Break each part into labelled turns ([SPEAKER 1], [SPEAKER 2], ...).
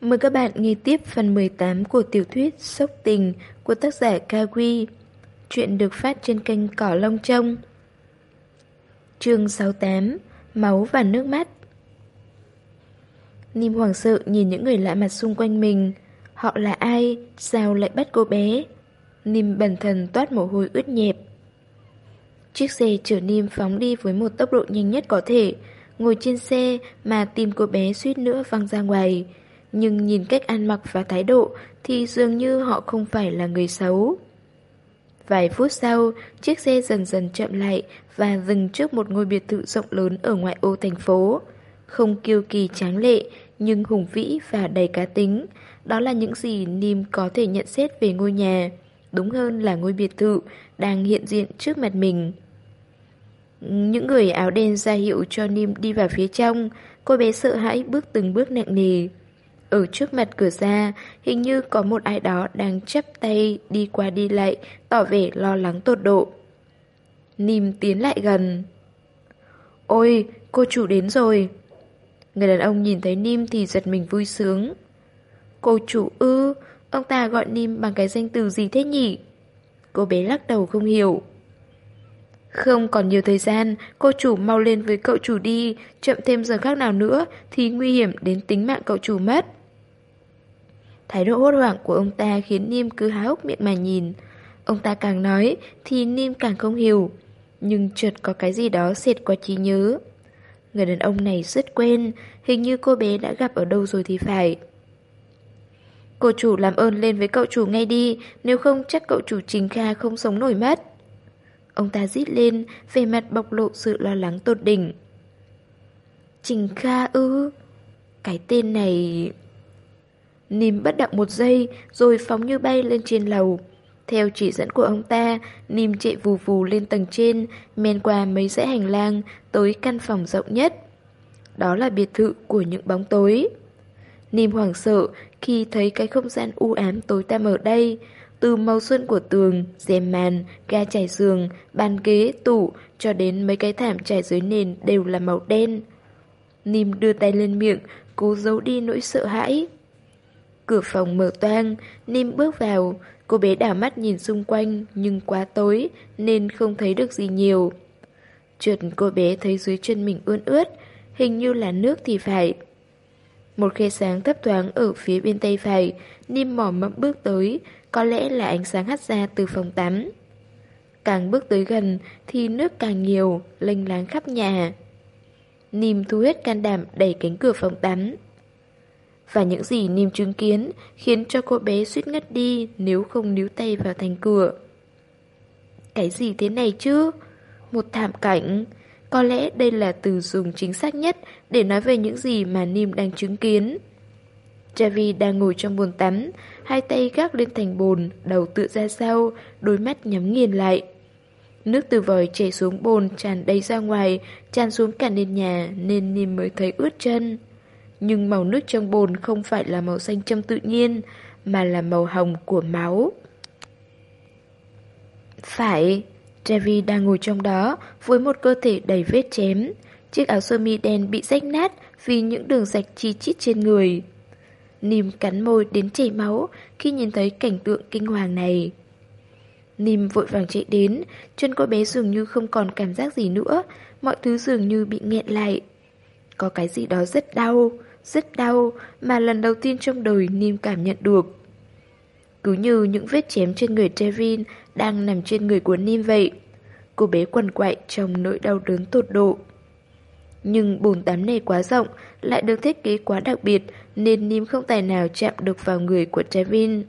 [SPEAKER 1] Mời các bạn nghe tiếp phần 18 của tiểu thuyết Sốc Tình của tác giả Kawi. Chuyện được phát trên kênh Cỏ Long Trông. chương 68 Máu và nước mắt Nim hoàng sợ nhìn những người lạ mặt xung quanh mình. Họ là ai? Sao lại bắt cô bé? Nim bần thần toát mồ hôi ướt nhẹp. Chiếc xe chở Nim phóng đi với một tốc độ nhanh nhất có thể. Ngồi trên xe mà tim cô bé suýt nữa văng ra ngoài. Nhưng nhìn cách ăn mặc và thái độ thì dường như họ không phải là người xấu. Vài phút sau, chiếc xe dần dần chậm lại và dừng trước một ngôi biệt thự rộng lớn ở ngoại ô thành phố. Không kiêu kỳ tráng lệ, nhưng hùng vĩ và đầy cá tính. Đó là những gì Nim có thể nhận xét về ngôi nhà. Đúng hơn là ngôi biệt thự đang hiện diện trước mặt mình. Những người áo đen ra hiệu cho Nim đi vào phía trong. Cô bé sợ hãi bước từng bước nặng nề. Ở trước mặt cửa ra, hình như có một ai đó đang chấp tay đi qua đi lại, tỏ vẻ lo lắng tột độ. Nìm tiến lại gần. Ôi, cô chủ đến rồi. Người đàn ông nhìn thấy Nim thì giật mình vui sướng. Cô chủ ư, ông ta gọi Nim bằng cái danh từ gì thế nhỉ? Cô bé lắc đầu không hiểu. Không còn nhiều thời gian, cô chủ mau lên với cậu chủ đi, chậm thêm giờ khác nào nữa thì nguy hiểm đến tính mạng cậu chủ mất. Thái độ hốt hoảng của ông ta khiến Nim cứ há hốc miệng mà nhìn. Ông ta càng nói thì Nim càng không hiểu. Nhưng chợt có cái gì đó xệt qua trí nhớ. Người đàn ông này rất quen, hình như cô bé đã gặp ở đâu rồi thì phải. Cô chủ làm ơn lên với cậu chủ ngay đi, nếu không chắc cậu chủ Trình Kha không sống nổi mất. Ông ta rít lên, vẻ mặt bộc lộ sự lo lắng tột đỉnh. Trình Kha ư? Cái tên này... Nìm bất động một giây rồi phóng như bay lên trên lầu. Theo chỉ dẫn của ông ta, Nìm chạy vù vù lên tầng trên, men qua mấy dãy hành lang, tới căn phòng rộng nhất. Đó là biệt thự của những bóng tối. Nìm hoảng sợ khi thấy cái không gian u ám tối tăm ở đây, từ màu xuân của tường, rèm màn, ga trải giường, bàn ghế, tủ cho đến mấy cái thảm trải dưới nền đều là màu đen. Nìm đưa tay lên miệng, cố giấu đi nỗi sợ hãi. Cửa phòng mở toang, Nim bước vào, cô bé đảo mắt nhìn xung quanh nhưng quá tối nên không thấy được gì nhiều. Chợt cô bé thấy dưới chân mình ươn ướt, hình như là nước thì phải. Một khe sáng thấp thoáng ở phía bên tay phải, Nim mỏ mẫm bước tới, có lẽ là ánh sáng hắt ra từ phòng tắm. Càng bước tới gần thì nước càng nhiều, lênh láng khắp nhà. Nim thu hết can đảm đẩy cánh cửa phòng tắm. Và những gì Nim chứng kiến khiến cho cô bé suýt ngất đi nếu không níu tay vào thành cửa. Cái gì thế này chứ? Một thảm cảnh. Có lẽ đây là từ dùng chính xác nhất để nói về những gì mà Nim đang chứng kiến. Javi đang ngồi trong bồn tắm, hai tay gác lên thành bồn, đầu tựa ra sau, đôi mắt nhắm nghiền lại. Nước từ vòi chảy xuống bồn tràn đầy ra ngoài, tràn xuống cả nền nhà nên Nim mới thấy ướt chân. Nhưng màu nước trong bồn không phải là màu xanh châm tự nhiên, mà là màu hồng của máu. Phải, Trevi đang ngồi trong đó với một cơ thể đầy vết chém. Chiếc áo sơ mi đen bị rách nát vì những đường rạch chi chít trên người. Nìm cắn môi đến chảy máu khi nhìn thấy cảnh tượng kinh hoàng này. Nìm vội vàng chạy đến, chân cô bé dường như không còn cảm giác gì nữa, mọi thứ dường như bị nghẹn lại. Có cái gì đó rất đau, rất đau mà lần đầu tiên trong đời Nim cảm nhận được. Cứ như những vết chém trên người Trevin đang nằm trên người của Nim vậy. Cô bé quằn quại trong nỗi đau đớn tột độ. Nhưng bồn tắm này quá rộng, lại được thiết kế quá đặc biệt nên Nim không tài nào chạm được vào người của Trevin.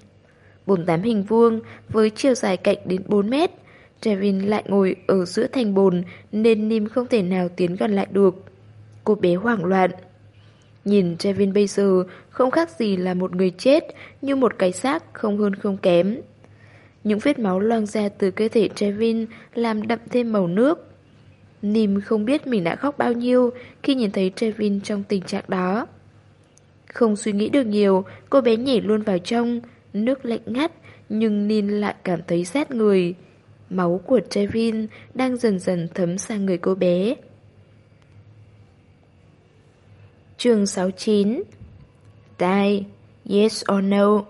[SPEAKER 1] Bồn tắm hình vuông với chiều dài cạnh đến 4 mét. Trevin lại ngồi ở giữa thành bồn nên Nim không thể nào tiến gần lại được. Cô bé hoảng loạn. Nhìn Trevin bây giờ không khác gì là một người chết, như một cái xác không hơn không kém. Những vết máu loang ra từ cơ thể Trevin làm đậm thêm màu nước. Nìm không biết mình đã khóc bao nhiêu khi nhìn thấy Trevin trong tình trạng đó. Không suy nghĩ được nhiều, cô bé nhảy luôn vào trong, nước lạnh ngắt, nhưng Nin lại cảm thấy rét người. Máu của Trevin đang dần dần thấm sang người cô bé. Chương 69 Die, Yes or no?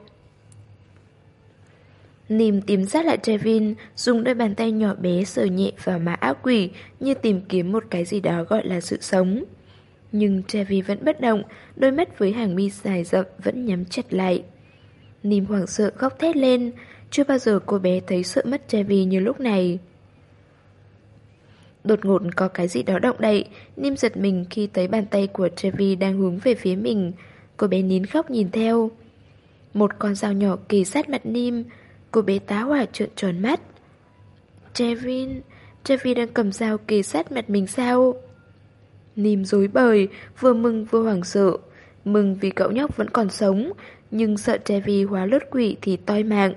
[SPEAKER 1] Nìm tìm sát lại Trevin, dùng đôi bàn tay nhỏ bé sờ nhẹ vào má ác quỷ như tìm kiếm một cái gì đó gọi là sự sống. Nhưng Trevi vẫn bất động, đôi mắt với hàng mi dài rậm vẫn nhắm chặt lại. Nìm hoảng sợ khóc thét lên, chưa bao giờ cô bé thấy sợ mất Trevi như lúc này. Đột ngột có cái gì đó động đậy, Nim giật mình khi thấy bàn tay của Trevi đang hướng về phía mình. Cô bé nín khóc nhìn theo. Một con dao nhỏ kỳ sát mặt Nim, cô bé tá hỏa trợn tròn mắt. Trevin, Trevi đang cầm dao kỳ sát mặt mình sao? Nim dối bời, vừa mừng vừa hoảng sợ. Mừng vì cậu nhóc vẫn còn sống, nhưng sợ Trevi hóa lướt quỷ thì toi mạng.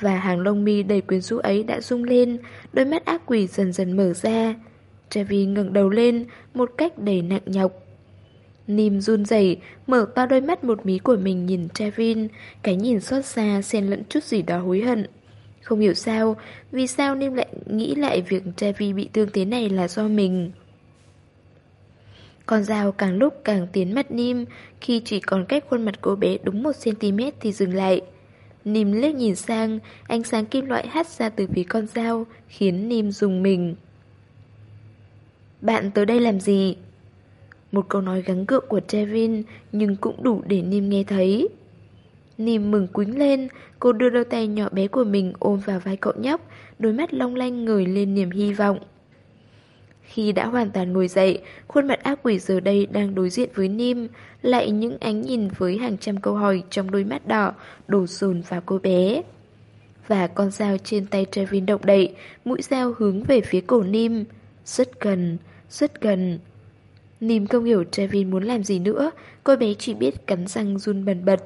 [SPEAKER 1] Và hàng lông mi đầy quyến rũ ấy đã rung lên, đôi mắt ác quỷ dần dần mở ra. Trevi ngẩng đầu lên một cách đầy nặng nhọc. Nim run rẩy mở to đôi mắt một mí của mình nhìn Trevin, cái nhìn xót xa xen lẫn chút gì đó hối hận. Không hiểu sao, vì sao Nim lại nghĩ lại việc Trevi bị thương thế này là do mình. Con dao càng lúc càng tiến mắt Nim, khi chỉ còn cách khuôn mặt cô bé đúng 1cm thì dừng lại. Nìm liếc nhìn sang, ánh sáng kim loại hắt ra từ phía con dao, khiến Nìm dùng mình. Bạn tới đây làm gì? Một câu nói gắng gượng của Trevin, nhưng cũng đủ để Nìm nghe thấy. Nìm mừng quính lên, cô đưa đôi tay nhỏ bé của mình ôm vào vai cậu nhóc, đôi mắt long lanh ngời lên niềm hy vọng. Khi đã hoàn toàn ngồi dậy, khuôn mặt ác quỷ giờ đây đang đối diện với Nim, lại những ánh nhìn với hàng trăm câu hỏi trong đôi mắt đỏ đổ dồn vào cô bé. Và con dao trên tay Trevin động đậy, mũi dao hướng về phía cổ Nim. Rất gần, rất gần. Nim không hiểu Trevin muốn làm gì nữa, cô bé chỉ biết cắn răng run bần bật.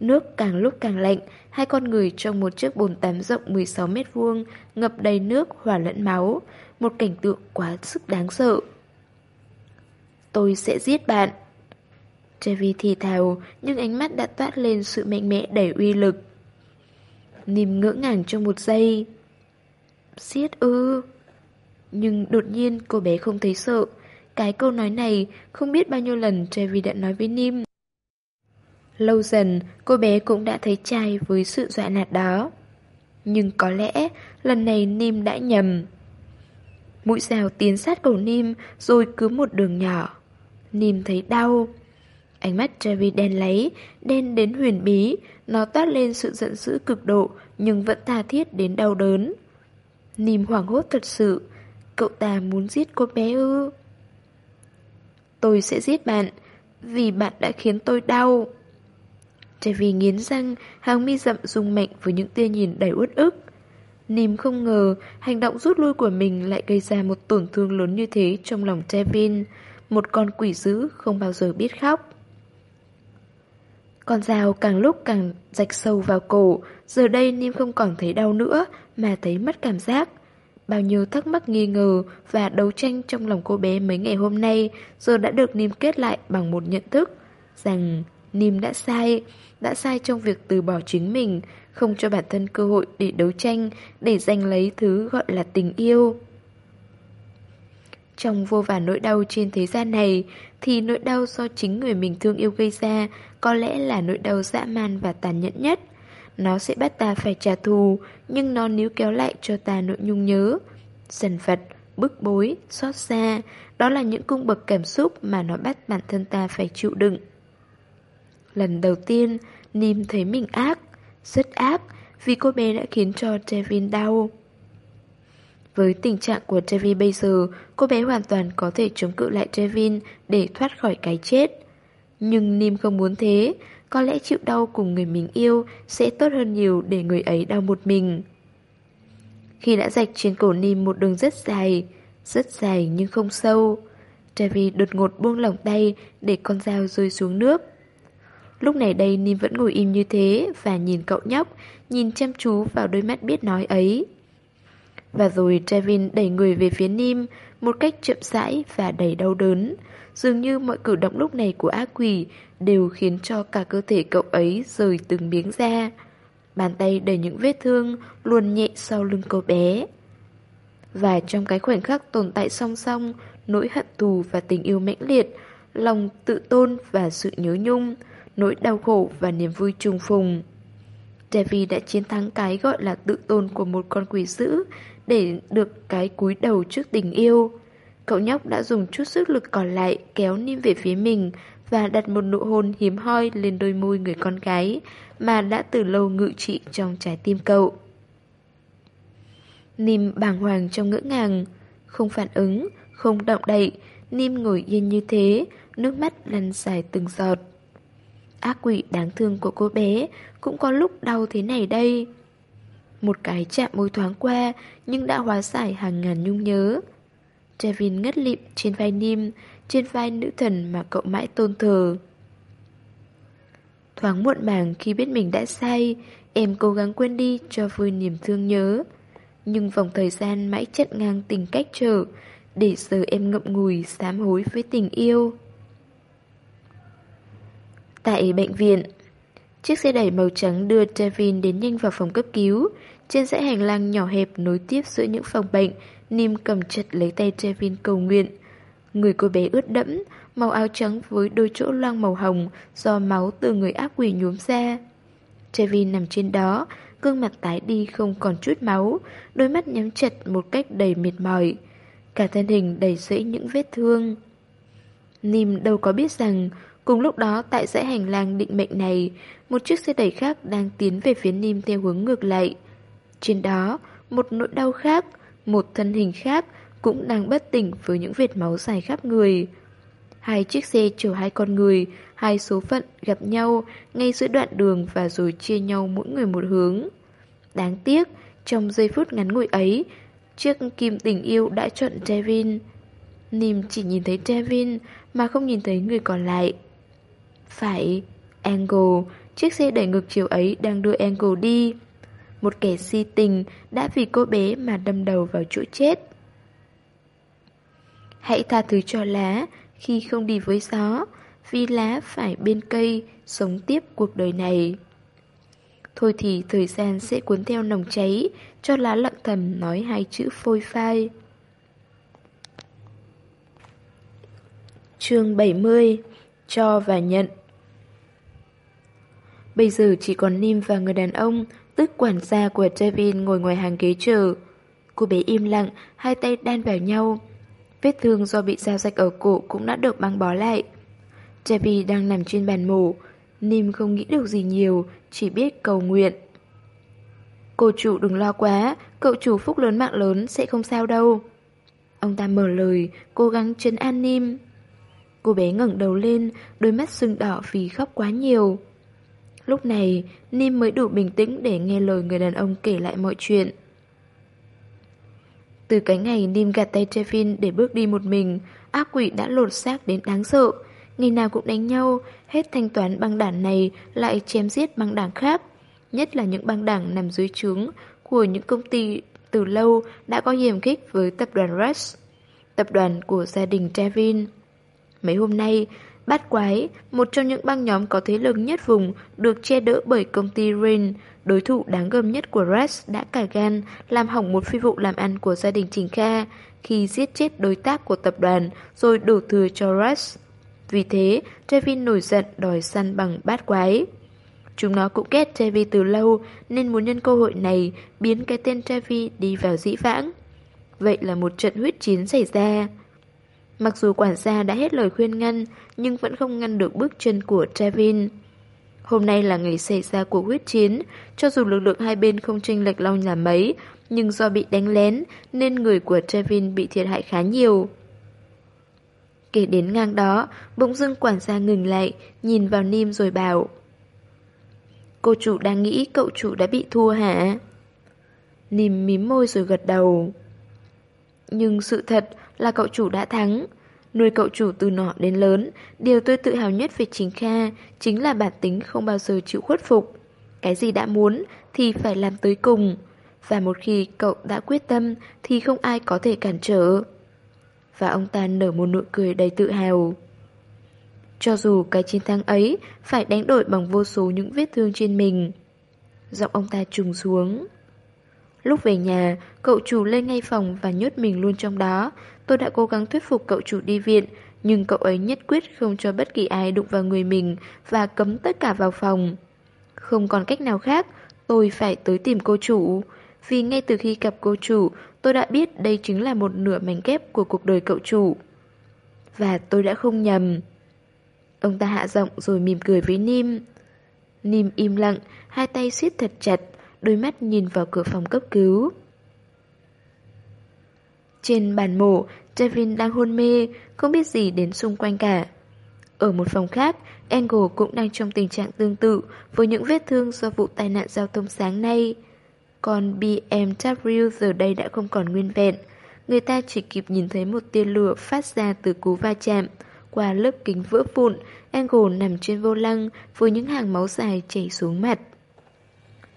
[SPEAKER 1] Nước càng lúc càng lạnh, hai con người trong một chiếc bồn tắm rộng 16 mét vuông ngập đầy nước hòa lẫn máu, một cảnh tượng quá sức đáng sợ. Tôi sẽ giết bạn. Trevi thì thào, nhưng ánh mắt đã toát lên sự mạnh mẽ đầy uy lực. Nìm ngỡ ngàng trong một giây. Giết ư? Nhưng đột nhiên cô bé không thấy sợ. Cái câu nói này không biết bao nhiêu lần Trevi đã nói với Nim. Lâu dần, cô bé cũng đã thấy trai với sự dọa nạt đó. Nhưng có lẽ lần này Nim đã nhầm. Mũi dao tiến sát cổ Nim rồi cứ một đường nhỏ. Nim thấy đau. Ánh mắt Jerry đen lấy, đen đến huyền bí, nó toát lên sự giận dữ cực độ nhưng vẫn tha thiết đến đau đớn. Nim hoảng hốt thật sự, cậu ta muốn giết cô bé ư? Tôi sẽ giết bạn, vì bạn đã khiến tôi đau. Jerry nghiến răng, hàng mi rậm rung mạnh với những tia nhìn đầy uất ức. Nìm không ngờ hành động rút lui của mình lại gây ra một tổn thương lớn như thế trong lòng Trevin, một con quỷ dữ không bao giờ biết khóc. Con dao càng lúc càng rạch sâu vào cổ, giờ đây Nim không còn thấy đau nữa mà thấy mất cảm giác. Bao nhiêu thắc mắc nghi ngờ và đấu tranh trong lòng cô bé mấy ngày hôm nay giờ đã được Nim kết lại bằng một nhận thức rằng Nim đã sai, đã sai trong việc từ bỏ chính mình, không cho bản thân cơ hội để đấu tranh, để giành lấy thứ gọi là tình yêu. Trong vô vàn nỗi đau trên thế gian này, thì nỗi đau do chính người mình thương yêu gây ra có lẽ là nỗi đau dã man và tàn nhẫn nhất. Nó sẽ bắt ta phải trả thù, nhưng nó níu kéo lại cho ta nỗi nhung nhớ. Dần vật, bức bối, xót xa, đó là những cung bậc cảm xúc mà nó bắt bản thân ta phải chịu đựng. Lần đầu tiên, Nim thấy mình ác, rất ác vì cô bé đã khiến cho Trevin đau. Với tình trạng của Trevin bây giờ, cô bé hoàn toàn có thể chống cự lại Trevin để thoát khỏi cái chết. Nhưng Nim không muốn thế, có lẽ chịu đau cùng người mình yêu sẽ tốt hơn nhiều để người ấy đau một mình. Khi đã rạch trên cổ Nim một đường rất dài, rất dài nhưng không sâu, Trevi đột ngột buông lỏng tay để con dao rơi xuống nước. Lúc này đây Nim vẫn ngồi im như thế và nhìn cậu nhóc, nhìn chăm chú vào đôi mắt biết nói ấy. Và rồi Trevin đẩy người về phía Nim một cách chậm rãi và đầy đau đớn. Dường như mọi cử động lúc này của ác quỷ đều khiến cho cả cơ thể cậu ấy rời từng miếng ra. Bàn tay đầy những vết thương luôn nhẹ sau lưng cô bé. Và trong cái khoảnh khắc tồn tại song song, nỗi hận thù và tình yêu mãnh liệt, lòng tự tôn và sự nhớ nhung, nỗi đau khổ và niềm vui trùng phùng. Devi đã chiến thắng cái gọi là tự tôn của một con quỷ dữ để được cái cúi đầu trước tình yêu. Cậu nhóc đã dùng chút sức lực còn lại kéo Nim về phía mình và đặt một nụ hôn hiếm hoi lên đôi môi người con gái mà đã từ lâu ngự trị trong trái tim cậu. Nim bàng hoàng trong ngỡ ngàng, không phản ứng, không động đậy, Nim ngồi yên như thế, nước mắt lăn dài từng giọt. Ác quỷ đáng thương của cô bé cũng có lúc đau thế này đây. Một cái chạm môi thoáng qua nhưng đã hóa giải hàng ngàn nhung nhớ. Trevin ngất lịm trên vai Nim, trên vai nữ thần mà cậu mãi tôn thờ. Thoáng muộn màng khi biết mình đã sai, em cố gắng quên đi cho vui niềm thương nhớ. Nhưng vòng thời gian mãi chặn ngang tình cách trở, để giờ em ngậm ngùi sám hối với tình yêu. Tại bệnh viện, chiếc xe đẩy màu trắng đưa Devin đến nhanh vào phòng cấp cứu. Trên dãy hành lang nhỏ hẹp nối tiếp giữa những phòng bệnh, Nim cầm chặt lấy tay Devin cầu nguyện. Người cô bé ướt đẫm, màu áo trắng với đôi chỗ loang màu hồng do máu từ người ác quỷ nhuốm ra. Devin nằm trên đó, gương mặt tái đi không còn chút máu, đôi mắt nhắm chặt một cách đầy mệt mỏi. Cả thân hình đầy rẫy những vết thương. Nim đâu có biết rằng, cùng lúc đó tại dãy hành lang định mệnh này, một chiếc xe đẩy khác đang tiến về phía Nim theo hướng ngược lại. Trên đó, một nỗi đau khác, một thân hình khác cũng đang bất tỉnh với những vệt máu dài khắp người. Hai chiếc xe chở hai con người, hai số phận gặp nhau ngay giữa đoạn đường và rồi chia nhau mỗi người một hướng. Đáng tiếc, trong giây phút ngắn ngủi ấy, chiếc kim tình yêu đã chọn Devin. Nim chỉ nhìn thấy Devin mà không nhìn thấy người còn lại. Phải, Angle, chiếc xe đẩy ngược chiều ấy đang đưa Angle đi. Một kẻ si tình đã vì cô bé mà đâm đầu vào chỗ chết. Hãy tha thứ cho lá khi không đi với gió, vì lá phải bên cây, sống tiếp cuộc đời này. Thôi thì thời gian sẽ cuốn theo nồng cháy, cho lá lặng thầm nói hai chữ phôi phai. chương 70 Cho và nhận Bây giờ chỉ còn Nim và người đàn ông, tức quản gia của Devin ngồi ngoài hàng ghế chờ. Cô bé im lặng, hai tay đan vào nhau. Vết thương do bị dao rạch ở cổ cũng đã được băng bó lại. Debbie đang nằm trên bàn mổ. Nim không nghĩ được gì nhiều, chỉ biết cầu nguyện. Cô chủ đừng lo quá, cậu chủ phúc lớn mạng lớn sẽ không sao đâu. Ông ta mở lời, cố gắng chấn an Nim. Cô bé ngẩng đầu lên, đôi mắt sưng đỏ vì khóc quá nhiều. Lúc này, Nim mới đủ bình tĩnh để nghe lời người đàn ông kể lại mọi chuyện. Từ cái ngày Nim gạt tay Trevin để bước đi một mình, ác quỷ đã lột xác đến đáng sợ. Ngày nào cũng đánh nhau, hết thanh toán băng đảng này lại chém giết băng đảng khác. Nhất là những băng đảng nằm dưới trướng của những công ty từ lâu đã có hiểm khích với tập đoàn Rush, tập đoàn của gia đình Trevin. Mấy hôm nay, Bát Quái, một trong những băng nhóm có thế lực nhất vùng, được che đỡ bởi công ty Rain, đối thủ đáng gờm nhất của Rex đã cả gan làm hỏng một phi vụ làm ăn của gia đình Trình Kha khi giết chết đối tác của tập đoàn rồi đổ thừa cho Rex. Vì thế, Trevin nổi giận đòi săn bằng bát quái. Chúng nó cũng ghét Trevi từ lâu nên muốn nhân cơ hội này biến cái tên Trevi đi vào dĩ vãng. Vậy là một trận huyết chiến xảy ra. Mặc dù quản gia đã hết lời khuyên ngăn nhưng vẫn không ngăn được bước chân của Trevin. Hôm nay là ngày xảy ra cuộc huyết chiến, cho dù lực lượng hai bên không tranh lệch long là mấy, nhưng do bị đánh lén nên người của Trevin bị thiệt hại khá nhiều. Kể đến ngang đó, bỗng dưng quản gia ngừng lại, nhìn vào Nim rồi bảo Cô chủ đang nghĩ cậu chủ đã bị thua hả? Nìm mím môi rồi gật đầu Nhưng sự thật là cậu chủ đã thắng Nuôi cậu chủ từ nhỏ đến lớn, điều tôi tự hào nhất về chính Kha chính là bản tính không bao giờ chịu khuất phục. Cái gì đã muốn thì phải làm tới cùng. Và một khi cậu đã quyết tâm thì không ai có thể cản trở. Và ông ta nở một nụ cười đầy tự hào. Cho dù cái chiến thắng ấy phải đánh đổi bằng vô số những vết thương trên mình. Giọng ông ta trùng xuống. Lúc về nhà, cậu chủ lên ngay phòng và nhốt mình luôn trong đó. Tôi đã cố gắng thuyết phục cậu chủ đi viện, Nhưng cậu ấy nhất quyết không cho bất kỳ ai đụng vào người mình và cấm tất cả vào phòng. Không còn cách nào khác, tôi phải tới tìm cô chủ. Vì ngay từ khi gặp cô chủ, tôi đã biết đây chính là một nửa mảnh ghép của cuộc đời cậu chủ. Và tôi đã không nhầm. Ông ta hạ giọng rồi mỉm cười với Nim. Nim im lặng, hai tay siết thật chặt, đôi mắt nhìn vào cửa phòng cấp cứu. Trên bàn mổ, Devin đang hôn mê, không biết gì đến xung quanh cả. Ở một phòng khác, Angle cũng đang trong tình trạng tương tự với những vết thương do vụ tai nạn giao thông sáng nay. Còn BMW giờ đây đã không còn nguyên vẹn. Người ta chỉ kịp nhìn thấy một tia lửa phát ra từ cú va chạm. Qua lớp kính vỡ vụn, Angle nằm trên vô lăng với những hàng máu dài chảy xuống mặt.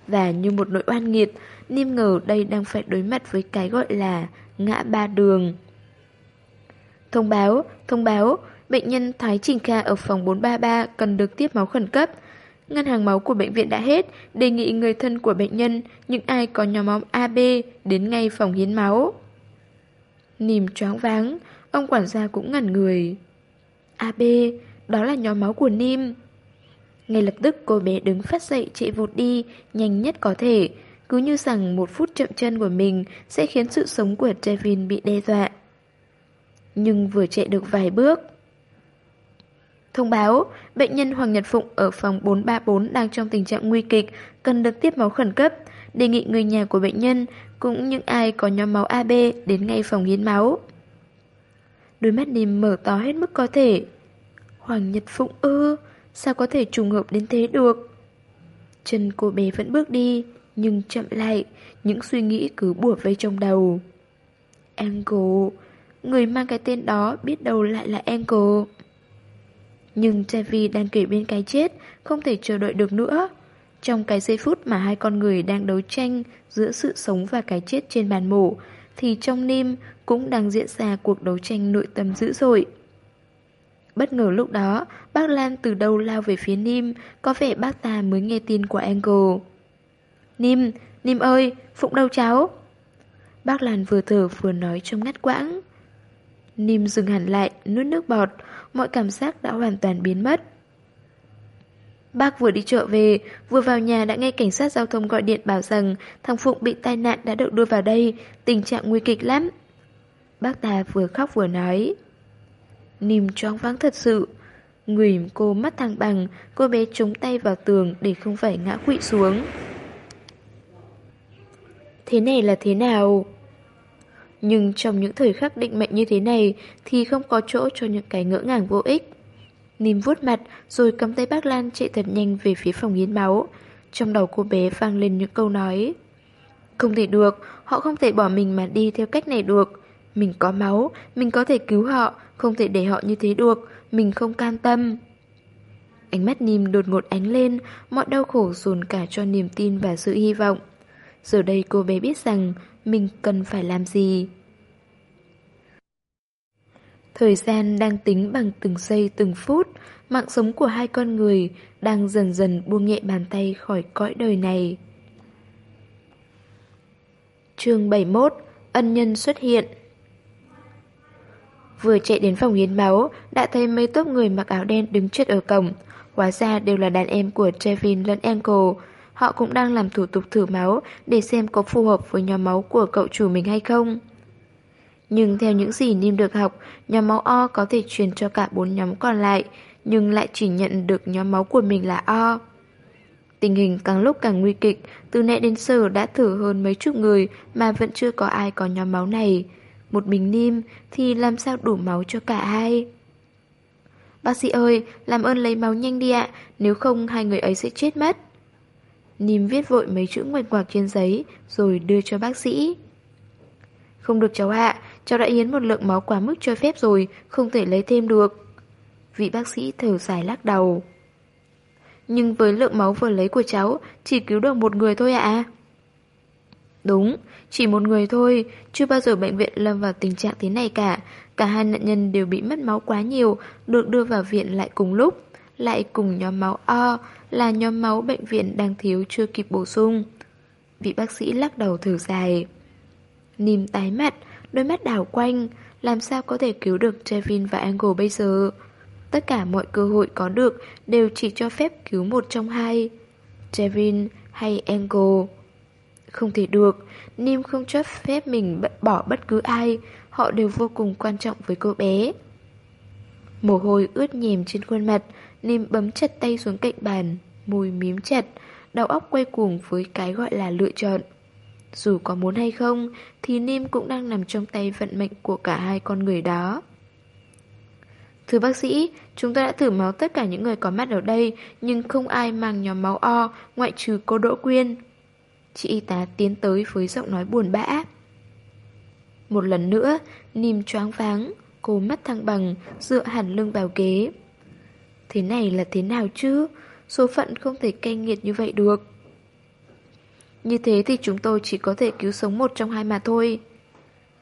[SPEAKER 1] Và như một nỗi oan nghiệt, Niêm ngờ đây đang phải đối mặt với cái gọi là ngã ba đường. Thông báo, thông báo, bệnh nhân Thái Trình Kha ở phòng 433 cần được tiếp máu khẩn cấp. Ngân hàng máu của bệnh viện đã hết, đề nghị người thân của bệnh nhân, những ai có nhóm máu AB đến ngay phòng hiến máu. Nìm choáng váng, ông quản gia cũng ngẩn người. AB, đó là nhóm máu của Nim. Ngay lập tức cô bé đứng phát dậy chạy vụt đi, nhanh nhất có thể, cứ như rằng một phút chậm chân của mình sẽ khiến sự sống của Trevin bị đe dọa. Nhưng vừa chạy được vài bước, Thông báo, bệnh nhân Hoàng Nhật Phụng ở phòng 434 đang trong tình trạng nguy kịch, cần được tiếp máu khẩn cấp. Đề nghị người nhà của bệnh nhân, cũng những ai có nhóm máu AB đến ngay phòng hiến máu. Đôi mắt Nìm mở to hết mức có thể. Hoàng Nhật Phụng ư, sao có thể trùng hợp đến thế được? Chân cô bé vẫn bước đi, nhưng chậm lại, những suy nghĩ cứ bủa vây trong đầu. Angle, người mang cái tên đó biết đâu lại là Angle. Nhưng Trevi đang kể bên cái chết, không thể chờ đợi được nữa. Trong cái giây phút mà hai con người đang đấu tranh giữa sự sống và cái chết trên bàn mổ, thì trong Nim cũng đang diễn ra cuộc đấu tranh nội tâm dữ dội. Bất ngờ lúc đó, bác Lan từ đâu lao về phía Nim, có vẻ bác ta mới nghe tin của Angle. Nim, Nim ơi, Phụng đâu cháu? Bác Lan vừa thở vừa nói trong ngắt quãng. Nim dừng hẳn lại, nuốt nước bọt, mọi cảm giác đã hoàn toàn biến mất. Bác vừa đi chợ về, vừa vào nhà đã nghe cảnh sát giao thông gọi điện bảo rằng thằng Phụng bị tai nạn đã được đưa vào đây, tình trạng nguy kịch lắm. Bác ta vừa khóc vừa nói. Nìm choáng váng thật sự. Người cô mắt thăng bằng, cô bé chống tay vào tường để không phải ngã quỵ xuống. Thế này là thế nào? Nhưng trong những thời khắc định mệnh như thế này thì không có chỗ cho những cái ngỡ ngàng vô ích. Nìm vuốt mặt rồi cầm tay bác Lan chạy thật nhanh về phía phòng hiến máu. Trong đầu cô bé vang lên những câu nói. Không thể được, họ không thể bỏ mình mà đi theo cách này được. Mình có máu, mình có thể cứu họ, không thể để họ như thế được, mình không can tâm. Ánh mắt Nìm đột ngột ánh lên, mọi đau khổ dồn cả cho niềm tin và sự hy vọng. Giờ đây cô bé biết rằng mình cần phải làm gì. Thời gian đang tính bằng từng giây từng phút, mạng sống của hai con người đang dần dần buông nhẹ bàn tay khỏi cõi đời này. chương 71 Ân nhân xuất hiện Vừa chạy đến phòng hiến máu, đã thấy mấy tốp người mặc áo đen đứng chết ở cổng. Hóa ra đều là đàn em của Trevin lẫn Ankle. Họ cũng đang làm thủ tục thử máu để xem có phù hợp với nhóm máu của cậu chủ mình hay không. Nhưng theo những gì Nim được học, nhóm máu O có thể truyền cho cả bốn nhóm còn lại, nhưng lại chỉ nhận được nhóm máu của mình là O. Tình hình càng lúc càng nguy kịch, từ nãy đến giờ đã thử hơn mấy chục người mà vẫn chưa có ai có nhóm máu này. Một mình Nim thì làm sao đủ máu cho cả hai? Bác sĩ ơi, làm ơn lấy máu nhanh đi ạ, nếu không hai người ấy sẽ chết mất. Nìm viết vội mấy chữ ngoạch quạc trên giấy rồi đưa cho bác sĩ. Không được cháu ạ, cháu đã hiến một lượng máu quá mức cho phép rồi, không thể lấy thêm được. Vị bác sĩ thở dài lắc đầu. Nhưng với lượng máu vừa lấy của cháu, chỉ cứu được một người thôi ạ. Đúng, chỉ một người thôi, chưa bao giờ bệnh viện lâm vào tình trạng thế này cả. Cả hai nạn nhân đều bị mất máu quá nhiều, được đưa vào viện lại cùng lúc, lại cùng nhóm máu O, là nhóm máu bệnh viện đang thiếu chưa kịp bổ sung. Vị bác sĩ lắc đầu thở dài. Nìm tái mặt, đôi mắt đảo quanh, làm sao có thể cứu được Trevin và Angle bây giờ? Tất cả mọi cơ hội có được đều chỉ cho phép cứu một trong hai. Trevin hay Angle. Không thể được, Nim không cho phép mình bỏ bất cứ ai, họ đều vô cùng quan trọng với cô bé. Mồ hôi ướt nhèm trên khuôn mặt, Lim bấm chặt tay xuống cạnh bàn, môi mím chặt, đầu óc quay cuồng với cái gọi là lựa chọn. Dù có muốn hay không, thì Nim cũng đang nằm trong tay vận mệnh của cả hai con người đó. Thưa bác sĩ, chúng tôi đã thử máu tất cả những người có mặt ở đây, nhưng không ai mang nhóm máu O, ngoại trừ cô Đỗ Quyên. Chị y tá tiến tới với giọng nói buồn bã. Một lần nữa, Nim choáng váng, cô mắt thăng bằng, dựa hẳn lưng vào ghế. Thế này là thế nào chứ? Số phận không thể cay nghiệt như vậy được. Như thế thì chúng tôi chỉ có thể cứu sống một trong hai mà thôi.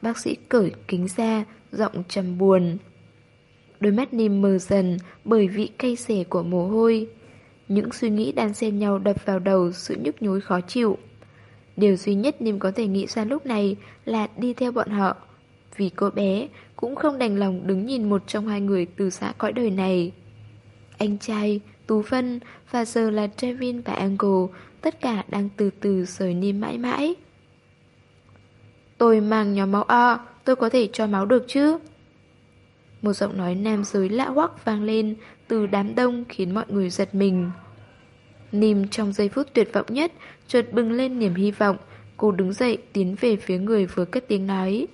[SPEAKER 1] Bác sĩ cởi kính ra, giọng trầm buồn. Đôi mắt Nìm mờ dần bởi vị cay xẻ của mồ hôi. Những suy nghĩ đan xen nhau đập vào đầu sự nhức nhối khó chịu. Điều duy nhất Nìm có thể nghĩ ra lúc này là đi theo bọn họ. Vì cô bé cũng không đành lòng đứng nhìn một trong hai người từ xã cõi đời này. Anh trai, Tú Vân và giờ là Trevin và Angle tất cả đang từ từ rời Nim mãi mãi. Tôi mang nhóm máu O, tôi có thể cho máu được chứ? Một giọng nói nam giới lạ hoắc vang lên từ đám đông khiến mọi người giật mình. Nìm trong giây phút tuyệt vọng nhất chợt bừng lên niềm hy vọng, cô đứng dậy tiến về phía người vừa cất tiếng nói.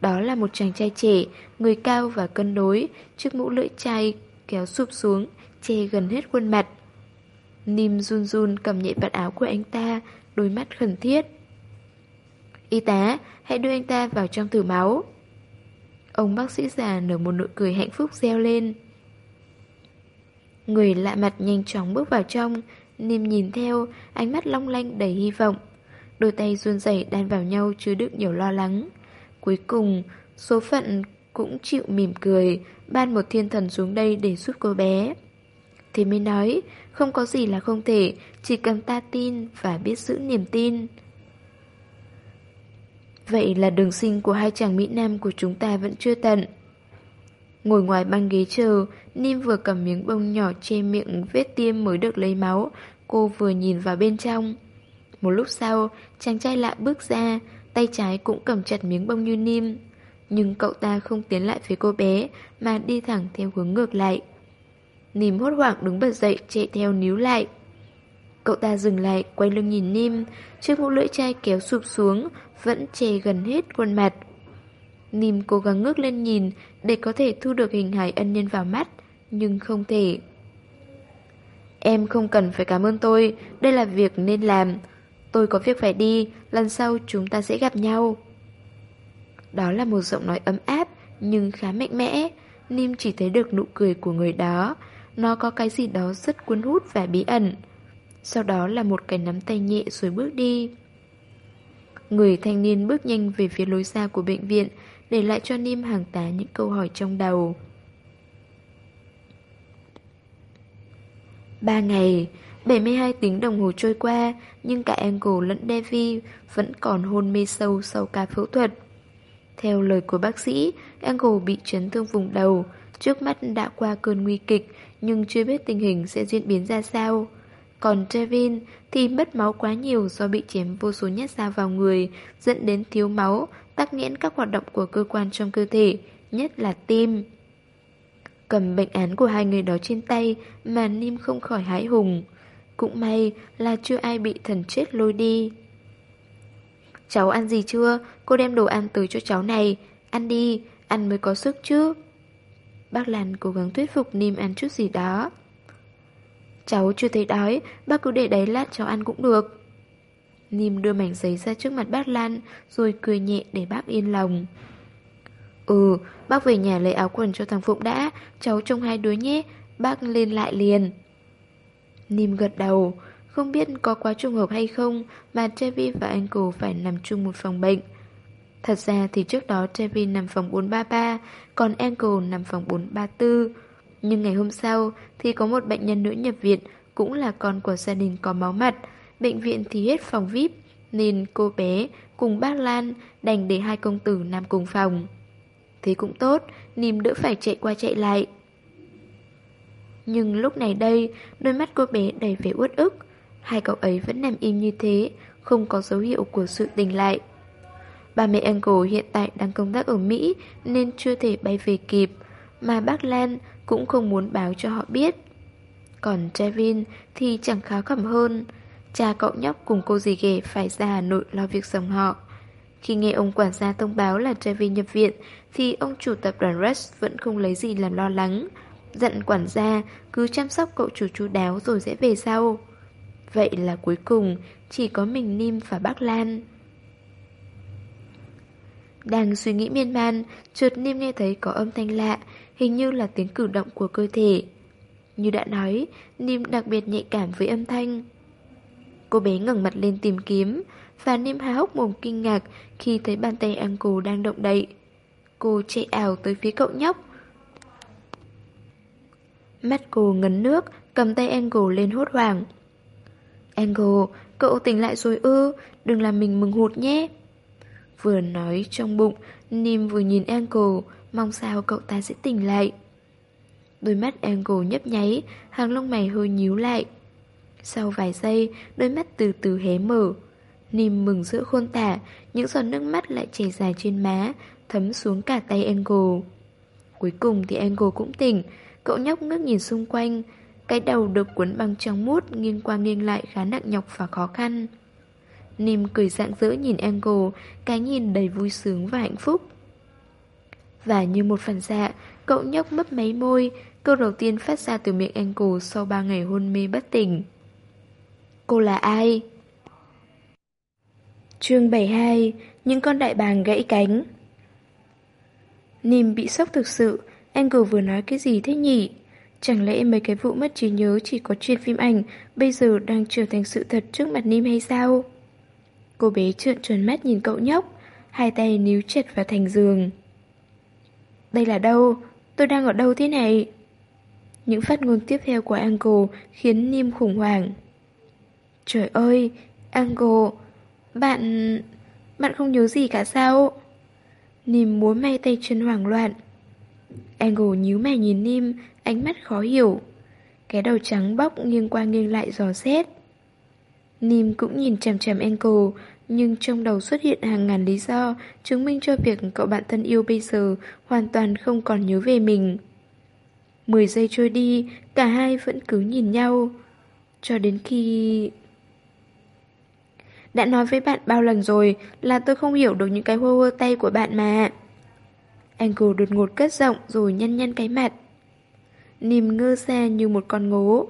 [SPEAKER 1] Đó là một chàng trai trẻ, người cao và cân đối, chiếc mũ lưỡi chai kéo sụp xuống, che gần hết khuôn mặt. Nim run run cầm nhẹ vạt áo của anh ta, đôi mắt khẩn thiết. Y tá, hãy đưa anh ta vào trong thử máu. Ông bác sĩ già nở một nụ cười hạnh phúc reo lên. Người lạ mặt nhanh chóng bước vào trong, Nim nhìn theo, ánh mắt long lanh đầy hy vọng. Đôi tay run rẩy đan vào nhau chứa đựng nhiều lo lắng. Cuối cùng, số phận cũng chịu mỉm cười, ban một thiên thần xuống đây để giúp cô bé. Thế mới nói, không có gì là không thể, chỉ cần ta tin và biết giữ niềm tin. Vậy là đường sinh của hai chàng Mỹ Nam của chúng ta vẫn chưa tận. Ngồi ngoài băng ghế chờ, Nim vừa cầm miếng bông nhỏ che miệng vết tiêm mới được lấy máu, cô vừa nhìn vào bên trong. Một lúc sau, chàng trai lạ bước ra, tay trái cũng cầm chặt miếng bông như Nim. Nhưng cậu ta không tiến lại phía cô bé, mà đi thẳng theo hướng ngược lại. Nìm hốt hoảng đứng bật dậy chạy theo níu lại. Cậu ta dừng lại, quay lưng nhìn Nim, chiếc mũ lưỡi chai kéo sụp xuống, vẫn che gần hết khuôn mặt. Nìm cố gắng ngước lên nhìn để có thể thu được hình hài ân nhân vào mắt, nhưng không thể. Em không cần phải cảm ơn tôi, đây là việc nên làm. Tôi có việc phải đi, lần sau chúng ta sẽ gặp nhau. Đó là một giọng nói ấm áp, nhưng khá mạnh mẽ. Nim chỉ thấy được nụ cười của người đó. Nó có cái gì đó rất cuốn hút và bí ẩn. Sau đó là một cái nắm tay nhẹ rồi bước đi. Người thanh niên bước nhanh về phía lối ra của bệnh viện, để lại cho Nim hàng tá những câu hỏi trong đầu. Ba ngày, 72 tiếng đồng hồ trôi qua, nhưng cả Angle lẫn Devi vẫn còn hôn mê sâu sau ca phẫu thuật. Theo lời của bác sĩ, Angle bị chấn thương vùng đầu, trước mắt đã qua cơn nguy kịch, nhưng chưa biết tình hình sẽ diễn biến ra sao. Còn Trevin thì mất máu quá nhiều do bị chém vô số nhát dao vào người, dẫn đến thiếu máu, tắc nghẽn các hoạt động của cơ quan trong cơ thể, nhất là tim. Cầm bệnh án của hai người đó trên tay mà Nim không khỏi hái hùng. Cũng may là chưa ai bị thần chết lôi đi. Cháu ăn gì chưa? Cô đem đồ ăn tới cho cháu này. Ăn đi, ăn mới có sức chứ. Bác Lan cố gắng thuyết phục Nim ăn chút gì đó. Cháu chưa thấy đói, bác cứ để đấy lát cháu ăn cũng được. Nim đưa mảnh giấy ra trước mặt bác Lan, rồi cười nhẹ để bác yên lòng. Ừ, bác về nhà lấy áo quần cho thằng Phụng đã, cháu trông hai đứa nhé, bác lên lại liền. Nim gật đầu, không biết có quá trùng hợp hay không mà Trevi và anh phải nằm chung một phòng bệnh. Thật ra thì trước đó Trevi nằm phòng 433, còn Angle nằm phòng 434. Nhưng ngày hôm sau thì có một bệnh nhân nữ nhập viện cũng là con của gia đình có máu mặt. Bệnh viện thì hết phòng VIP nên cô bé cùng bác Lan đành để hai công tử nằm cùng phòng. Thế cũng tốt, Nìm đỡ phải chạy qua chạy lại. Nhưng lúc này đây, đôi mắt cô bé đầy vẻ uất ức. Hai cậu ấy vẫn nằm im như thế, không có dấu hiệu của sự tỉnh lại. Ba mẹ Uncle hiện tại đang công tác ở Mỹ nên chưa thể bay về kịp, mà bác Lan cũng không muốn báo cho họ biết. Còn Trevin thì chẳng khá khẩm hơn. Cha cậu nhóc cùng cô dì ghẻ phải ra Hà Nội lo việc dòng họ. Khi nghe ông quản gia thông báo là Trevin nhập viện thì ông chủ tập đoàn Rush vẫn không lấy gì làm lo lắng. Dặn quản gia cứ chăm sóc cậu chủ chú đáo rồi sẽ về sau. Vậy là cuối cùng chỉ có mình Nim và bác Lan. Đang suy nghĩ miên man, chợt Nim nghe thấy có âm thanh lạ, hình như là tiếng cử động của cơ thể. Như đã nói, Nim đặc biệt nhạy cảm với âm thanh. Cô bé ngẩng mặt lên tìm kiếm, và Nim há hốc mồm kinh ngạc khi thấy bàn tay Uncle đang động đậy. Cô chạy ảo tới phía cậu nhóc. Mắt cô ngấn nước, cầm tay Angle lên hốt hoảng. Angle, cậu tỉnh lại rồi ư, đừng làm mình mừng hụt nhé. Vừa nói trong bụng, Nim vừa nhìn Angle, mong sao cậu ta sẽ tỉnh lại. Đôi mắt Angle nhấp nháy, hàng lông mày hơi nhíu lại. Sau vài giây, đôi mắt từ từ hé mở. Nim mừng giữa khôn tả, những giọt nước mắt lại chảy dài trên má, thấm xuống cả tay Angle. Cuối cùng thì Angle cũng tỉnh, cậu nhóc ngước nhìn xung quanh, cái đầu được cuốn bằng trong mút nghiêng qua nghiêng lại khá nặng nhọc và khó khăn. Nim cười rạng rỡ nhìn Angle, cái nhìn đầy vui sướng và hạnh phúc. Và như một phần dạ, cậu nhóc mấp máy môi, câu đầu tiên phát ra từ miệng Angle sau ba ngày hôn mê bất tỉnh. Cô là ai? chương 72 Những con đại bàng gãy cánh Nìm bị sốc thực sự Angle vừa nói cái gì thế nhỉ? Chẳng lẽ mấy cái vụ mất trí nhớ chỉ có trên phim ảnh Bây giờ đang trở thành sự thật trước mặt Nim hay sao? Cô bé trợn tròn mắt nhìn cậu nhóc Hai tay níu chặt vào thành giường Đây là đâu? Tôi đang ở đâu thế này? Những phát ngôn tiếp theo của Angle khiến Nim khủng hoảng Trời ơi, Angle bạn... bạn không nhớ gì cả sao? NIM múa may tay chân hoảng loạn. Angle nhíu mày nhìn Nim, ánh mắt khó hiểu. Cái đầu trắng bóc nghiêng qua nghiêng lại dò xét. Nim cũng nhìn chằm chằm Angle, nhưng trong đầu xuất hiện hàng ngàn lý do chứng minh cho việc cậu bạn thân yêu bây giờ hoàn toàn không còn nhớ về mình. Mười giây trôi đi, cả hai vẫn cứ nhìn nhau. Cho đến khi... Đã nói với bạn bao lần rồi là tôi không hiểu được những cái hô hô tay của bạn mà. Angle đột ngột cất giọng rồi nhăn nhăn cái mặt. Nìm ngơ ra như một con ngố.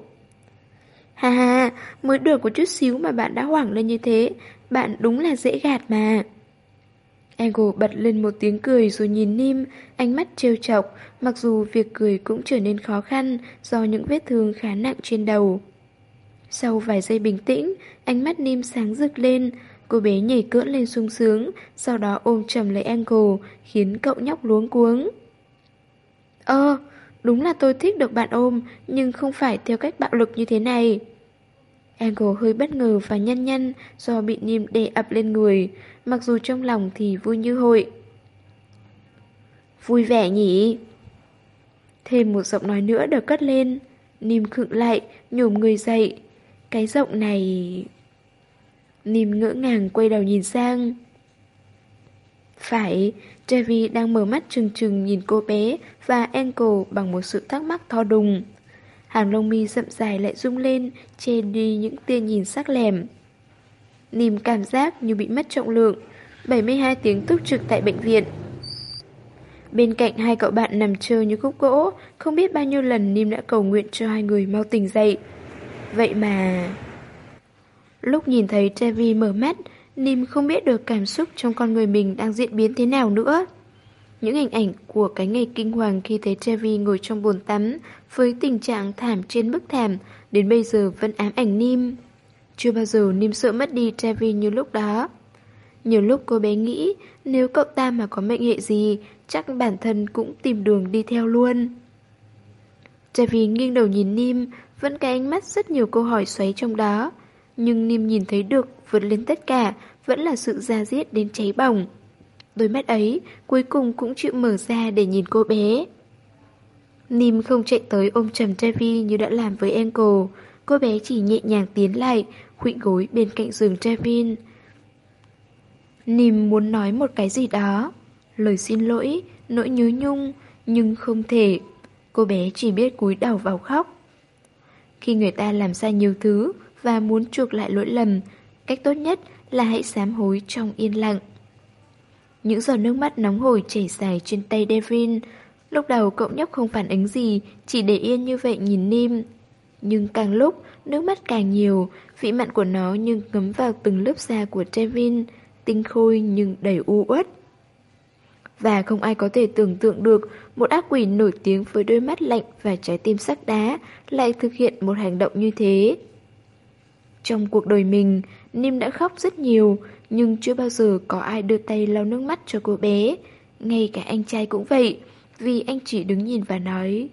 [SPEAKER 1] Ha ha, mới được một chút xíu mà bạn đã hoảng lên như thế. Bạn đúng là dễ gạt mà. Angle bật lên một tiếng cười rồi nhìn Nim, ánh mắt trêu chọc, mặc dù việc cười cũng trở nên khó khăn do những vết thương khá nặng trên đầu. Sau vài giây bình tĩnh, ánh mắt Nim sáng rực lên, cô bé nhảy cưỡn lên sung sướng, sau đó ôm chầm lấy Angle, khiến cậu nhóc luống cuống. Ơ, đúng là tôi thích được bạn ôm, nhưng không phải theo cách bạo lực như thế này. Angle hơi bất ngờ và nhăn nhăn do bị Nim đè ập lên người, mặc dù trong lòng thì vui như hội. Vui vẻ nhỉ? Thêm một giọng nói nữa được cất lên. Nim khựng lại, nhổm người dậy. Cái giọng này... Nìm ngỡ ngàng quay đầu nhìn sang. Phải, Trevi đang mở mắt trừng trừng nhìn cô bé và Angle bằng một sự thắc mắc to đùng. Hàng lông mi rậm dài lại rung lên, che đi những tia nhìn sắc lẻm. Nìm cảm giác như bị mất trọng lượng, 72 tiếng túc trực tại bệnh viện. Bên cạnh hai cậu bạn nằm chơi như khúc gỗ, không biết bao nhiêu lần Nìm đã cầu nguyện cho hai người mau tỉnh dậy. Vậy mà... Lúc nhìn thấy Trevi mở mắt, Nim không biết được cảm xúc trong con người mình đang diễn biến thế nào nữa. Những hình ảnh của cái ngày kinh hoàng khi thấy Trevi ngồi trong bồn tắm với tình trạng thảm trên bức thảm đến bây giờ vẫn ám ảnh Nim. Chưa bao giờ Nim sợ mất đi Trevi như lúc đó. Nhiều lúc cô bé nghĩ nếu cậu ta mà có mệnh hệ gì chắc bản thân cũng tìm đường đi theo luôn. Trevi nghiêng đầu nhìn Nim vẫn cái ánh mắt rất nhiều câu hỏi xoáy trong đó. Nhưng Nìm nhìn thấy được vượt lên tất cả vẫn là sự ra diết đến cháy bỏng. Đôi mắt ấy cuối cùng cũng chịu mở ra để nhìn cô bé. Nim không chạy tới ôm chầm Trevi như đã làm với Ankle. Cô bé chỉ nhẹ nhàng tiến lại, khuỵu gối bên cạnh giường Trevin. Nim muốn nói một cái gì đó. Lời xin lỗi, nỗi nhớ nhung, nhưng không thể. Cô bé chỉ biết cúi đầu vào khóc. Khi người ta làm sai nhiều thứ và muốn chuộc lại lỗi lầm, cách tốt nhất là hãy sám hối trong yên lặng. Những giọt nước mắt nóng hổi chảy dài trên tay Devin. Lúc đầu cậu nhóc không phản ứng gì, chỉ để yên như vậy nhìn Nim. Nhưng càng lúc, nước mắt càng nhiều, vị mặn của nó nhưng ngấm vào từng lớp da của Devin, tinh khôi nhưng đầy u uất. Và không ai có thể tưởng tượng được một ác quỷ nổi tiếng với đôi mắt lạnh và trái tim sắc đá lại thực hiện một hành động như thế. Trong cuộc đời mình, Nim đã khóc rất nhiều, nhưng chưa bao giờ có ai đưa tay lau nước mắt cho cô bé. Ngay cả anh trai cũng vậy, vì anh chỉ đứng nhìn và nói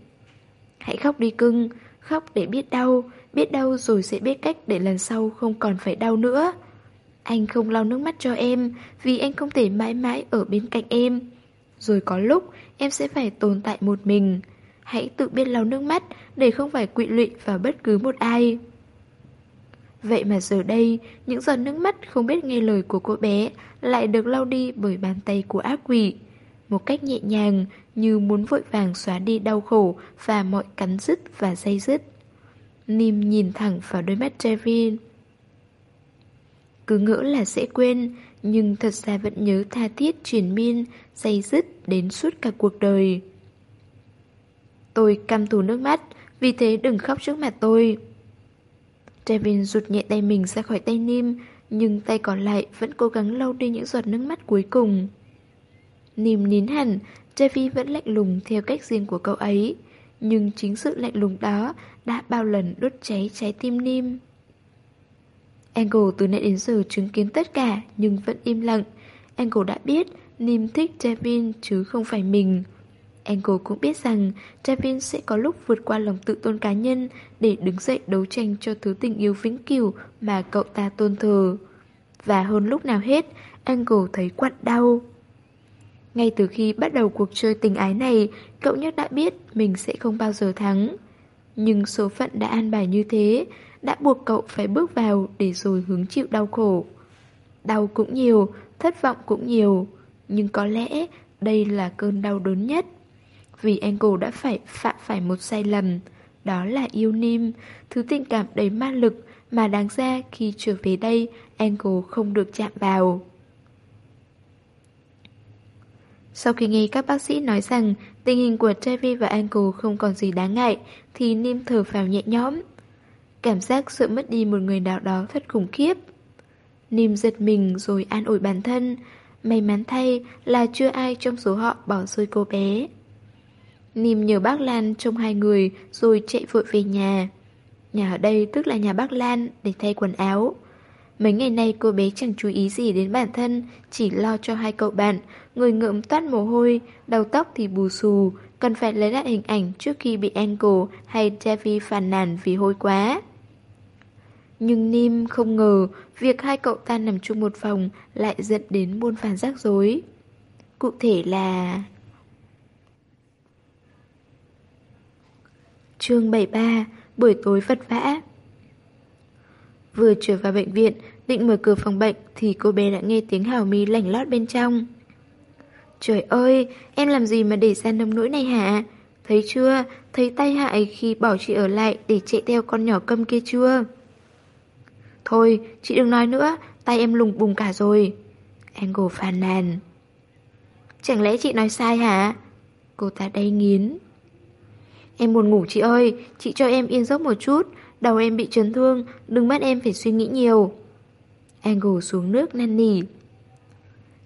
[SPEAKER 1] Hãy khóc đi cưng, khóc để biết đau, biết đau rồi sẽ biết cách để lần sau không còn phải đau nữa. Anh không lau nước mắt cho em, vì anh không thể mãi mãi ở bên cạnh em. Rồi có lúc em sẽ phải tồn tại một mình. Hãy tự biết lau nước mắt để không phải quỵ lụy vào bất cứ một ai. Vậy mà giờ đây, những giọt nước mắt không biết nghe lời của cô bé lại được lau đi bởi bàn tay của ác quỷ. Một cách nhẹ nhàng, như muốn vội vàng xóa đi đau khổ và mọi cắn rứt và dây dứt. Nim nhìn thẳng vào đôi mắt Trevin. Cứ ngỡ là sẽ quên, nhưng thật ra vẫn nhớ tha thiết truyền miên, dây dứt đến suốt cả cuộc đời. Tôi căm thù nước mắt, vì thế đừng khóc trước mặt tôi. Trevin rụt nhẹ tay mình ra khỏi tay Nim, nhưng tay còn lại vẫn cố gắng lau đi những giọt nước mắt cuối cùng. Nim nín hẳn, Trevin vẫn lạnh lùng theo cách riêng của cậu ấy. Nhưng chính sự lạnh lùng đó đã bao lần đốt cháy trái tim Nim. Angle từ nãy đến giờ chứng kiến tất cả nhưng vẫn im lặng. Angle đã biết Nim thích Trevin chứ không phải mình. Angle cũng biết rằng Devin sẽ có lúc vượt qua lòng tự tôn cá nhân để đứng dậy đấu tranh cho thứ tình yêu vĩnh cửu mà cậu ta tôn thờ. Và hơn lúc nào hết, Angle thấy quặn đau. Ngay từ khi bắt đầu cuộc chơi tình ái này, cậu nhất đã biết mình sẽ không bao giờ thắng. Nhưng số phận đã an bài như thế, đã buộc cậu phải bước vào để rồi hứng chịu đau khổ. Đau cũng nhiều, thất vọng cũng nhiều, nhưng có lẽ đây là cơn đau đớn nhất. Vì Angle đã phải phạm phải một sai lầm, đó là yêu Nim, thứ tình cảm đầy ma lực mà đáng ra khi trở về đây Angle không được chạm vào. Sau khi nghe các bác sĩ nói rằng tình hình của Trevi và Angle không còn gì đáng ngại, thì Nim thở phào nhẹ nhõm. Cảm giác sự mất đi một người nào đó thật khủng khiếp. Nim giật mình rồi an ủi bản thân. May mắn thay là chưa ai trong số họ bỏ rơi cô bé. Nìm nhờ bác Lan trông hai người rồi chạy vội về nhà. Nhà ở đây tức là nhà bác Lan để thay quần áo. Mấy ngày nay cô bé chẳng chú ý gì đến bản thân, chỉ lo cho hai cậu bạn, người ngượm toát mồ hôi, đầu tóc thì bù xù, cần phải lấy lại hình ảnh trước khi bị Angle hay Javi phàn nàn vì hôi quá. Nhưng Nim không ngờ việc hai cậu ta nằm chung một phòng lại dẫn đến muôn phản rắc rối. Cụ thể là... Chương 73 Buổi tối vất vả Vừa trở vào bệnh viện, định mở cửa phòng bệnh thì cô bé đã nghe tiếng hào mi lảnh lót bên trong. Trời ơi, em làm gì mà để ra nông nỗi này hả? Thấy chưa, thấy tay hại khi bỏ chị ở lại để chạy theo con nhỏ câm kia chưa? Thôi, chị đừng nói nữa, tay em lùng bùng cả rồi. Angle phàn nàn. Chẳng lẽ chị nói sai hả? Cô ta đầy nghiến. Em buồn ngủ chị ơi, chị cho em yên giấc một chút, đầu em bị chấn thương, đừng bắt em phải suy nghĩ nhiều. Angle xuống nước năn nỉ.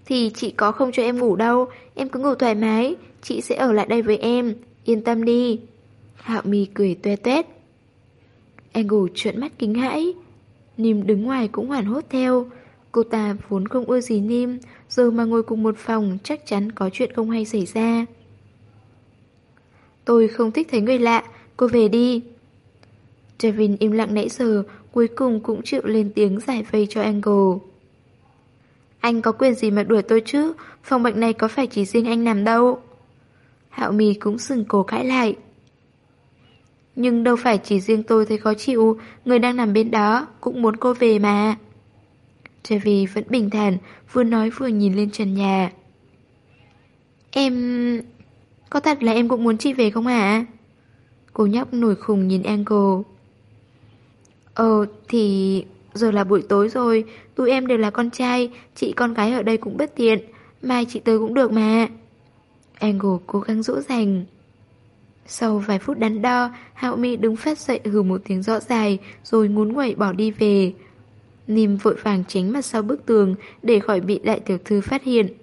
[SPEAKER 1] Thì chị có không cho em ngủ đâu, em cứ ngủ thoải mái, chị sẽ ở lại đây với em, yên tâm đi. Hạo mi cười toe toét. Angle trợn mắt kính hãi. Nim đứng ngoài cũng hoảng hốt theo. Cô ta vốn không ưa gì Nim, giờ mà ngồi cùng một phòng chắc chắn có chuyện không hay xảy ra. Tôi không thích thấy người lạ, cô về đi. Trevin im lặng nãy giờ, cuối cùng cũng chịu lên tiếng giải vây cho Angle. Anh có quyền gì mà đuổi tôi chứ? Phòng bệnh này có phải chỉ riêng anh nằm đâu? Hạo mì cũng sừng cổ cãi lại. Nhưng đâu phải chỉ riêng tôi thấy khó chịu. Người đang nằm bên đó Cũng muốn cô về mà. Trevi vẫn bình thản Vừa nói vừa nhìn lên trần nhà. Em... Có thật là em cũng muốn chị về không hả? Cô nhóc nổi khùng nhìn Angle. Ờ thì giờ là buổi tối rồi, Tụi em đều là con trai, Chị con gái ở đây cũng bất tiện, Mai chị tới cũng được mà. Angle cố gắng dỗ dành. Sau vài phút đắn đo, Hạo Mi đứng phát dậy hừ một tiếng rõ dài Rồi ngún quẩy bỏ đi về. Nìm vội vàng tránh mặt sau bức tường Để khỏi bị đại tiểu thư phát hiện.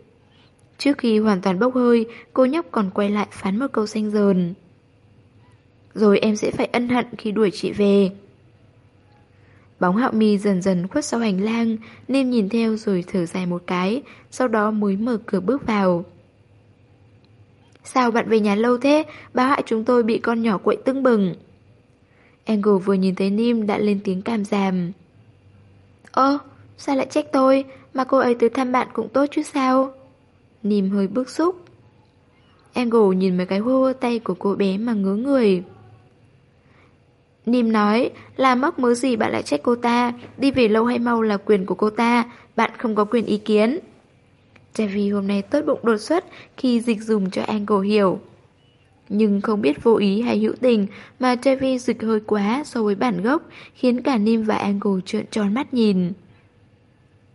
[SPEAKER 1] Trước khi hoàn toàn bốc hơi, Cô nhóc còn quay lại phán một câu xanh dờn. Rồi em sẽ phải ân hận khi đuổi chị về. Bóng hạo mi dần dần khuất sau hành lang, Nên nhìn theo rồi thở dài một cái, Sau đó mới mở cửa bước vào. Sao bạn về nhà lâu thế? Báo hại chúng tôi bị con nhỏ quậy tưng bừng. Angle vừa nhìn thấy Nim đã lên tiếng cam giảm. Ơ, sao lại trách tôi? Mà cô ấy tới thăm bạn cũng tốt chứ sao? Nim hơi bức xúc Angle nhìn mấy cái hô hô tay của cô bé mà ngứa người Nim nói, là mắc mớ gì bạn lại trách cô ta, đi về lâu hay mau là quyền của cô ta, bạn không có quyền ý kiến. Chevy hôm nay tốt bụng đột xuất khi dịch dùng cho Angle hiểu. Nhưng không biết vô ý hay hữu tình mà Chevy dịch hơi quá so với bản gốc, khiến cả Nim và Angle trợn tròn mắt nhìn.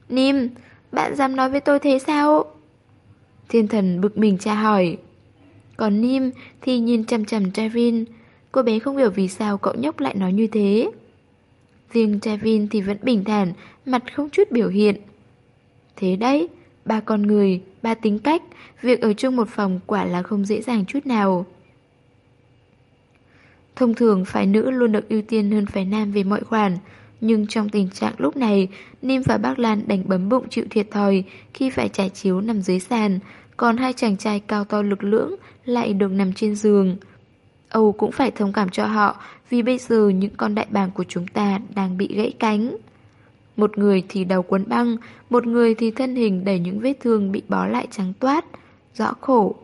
[SPEAKER 1] Nim, bạn dám nói với tôi thế sao? Thiên thần bực mình tra hỏi. Còn Nim thì nhìn chằm chằm Travin Cô bé không hiểu vì sao cậu nhóc lại nói như thế. Riêng Travin thì vẫn bình thản Mặt không chút biểu hiện. Thế đấy Ba con người, ba tính cách Việc ở chung một phòng quả là không dễ dàng chút nào. Thông thường phái nữ luôn được ưu tiên hơn phái nam về mọi khoản Nhưng trong tình trạng lúc này Nim và bác Lan đành bấm bụng chịu thiệt thòi Khi phải trải chiếu nằm dưới sàn còn hai chàng trai cao to lực lưỡng Lại được nằm trên giường Âu cũng phải thông cảm cho họ vì bây giờ những con đại bàng của chúng ta đang bị gãy cánh. Một người thì đầu quấn băng, một người thì thân hình đầy những vết thương bị bó lại trắng toát, rõ khổ.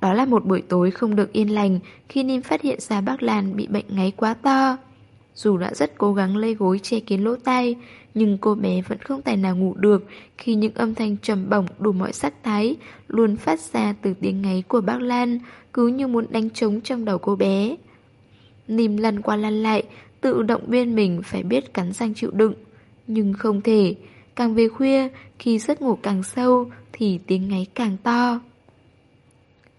[SPEAKER 1] Đó là một buổi tối không được yên lành khi Nim phát hiện ra bác Lan bị bệnh ngáy quá to. Dù đã rất cố gắng lây gối che kín lỗ tai, nhưng cô bé vẫn không tài nào ngủ được khi những âm thanh trầm bổng đủ mọi sắc thái luôn phát ra từ tiếng ngáy của bác Lan, cứ như muốn đánh trống trong đầu cô bé. Nìm lăn qua lăn lại, tự động viên mình phải biết cắn răng chịu đựng. Nhưng không thể, càng về khuya, khi giấc ngủ càng sâu thì tiếng ngáy càng to.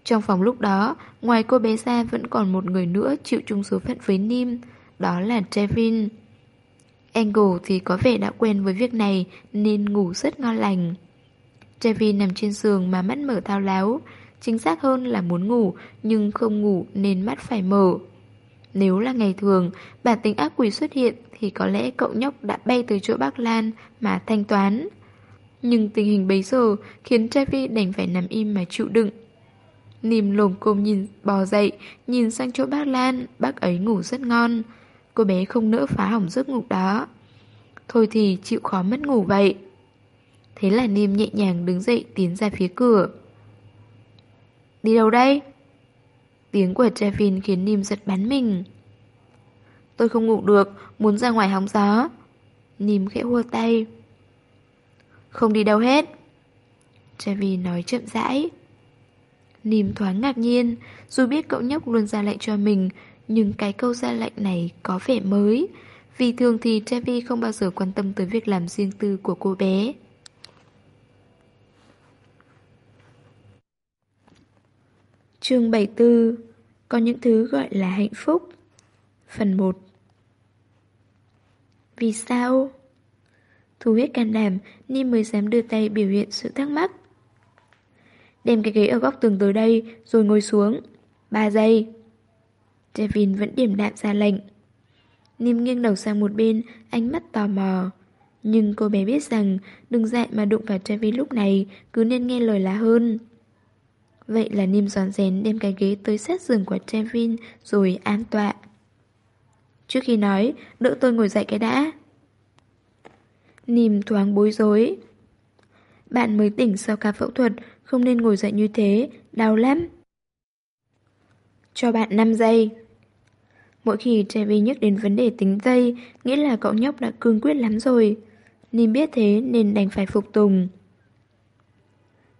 [SPEAKER 1] Trong phòng lúc đó, ngoài cô bé ra vẫn còn một người nữa chịu chung số phận với Nim, đó là Trevin. Angle thì có vẻ đã quen với việc này nên ngủ rất ngon lành. Trevi nằm trên giường mà mắt mở thao láo, Chính xác hơn là muốn ngủ nhưng không ngủ nên mắt phải mở. Nếu là ngày thường, bản tính ác quỷ xuất hiện thì có lẽ cậu nhóc đã bay tới chỗ bác Lan mà thanh toán. Nhưng tình hình bấy giờ khiến Trevi đành phải nằm im mà chịu đựng. Nìm lồm cồm nhìn bò dậy, nhìn sang chỗ bác Lan, bác ấy ngủ rất ngon. Cô bé không nỡ phá hỏng giấc ngủ đó. Thôi thì chịu khó mất ngủ vậy. Thế là Nìm nhẹ nhàng đứng dậy tiến ra phía cửa. Đi đâu đây? Tiếng của Trevin khiến Niêm giật bắn mình. Tôi không ngủ được, muốn ra ngoài hóng gió. Niêm khẽ hua tay. Không đi đâu hết. Trevin nói chậm rãi. Nìm thoáng ngạc nhiên, dù biết cậu nhóc luôn ra lệnh cho mình, nhưng cái câu ra lệnh này có vẻ mới. Vì thường thì Trevi không bao giờ quan tâm tới việc làm riêng tư của cô bé. Chương 74 Có những thứ gọi là hạnh phúc Phần 1 Vì sao? Thu hết can đảm, Ni mới dám đưa tay biểu hiện sự thắc mắc. Đem cái ghế ở góc tường tới đây, rồi ngồi xuống. Ba giây. Devin vẫn điểm đạm ra lệnh. Nim nghiêng đầu sang một bên, ánh mắt tò mò. Nhưng cô bé biết rằng đừng dại mà đụng vào Devin lúc này, cứ nên nghe lời là hơn. Vậy là Nim giòn rén đem cái ghế tới sát giường của Trevin rồi an tọa. Trước khi nói, đỡ tôi ngồi dậy cái đã. Nim thoáng bối rối. Bạn mới tỉnh sau ca phẫu thuật, không nên ngồi dậy như thế, đau lắm. Cho bạn 5 giây. Mỗi khi Trevi nhắc đến vấn đề tính dây, nghĩa là cậu nhóc đã cương quyết lắm rồi. Nim biết thế nên đành phải phục tùng.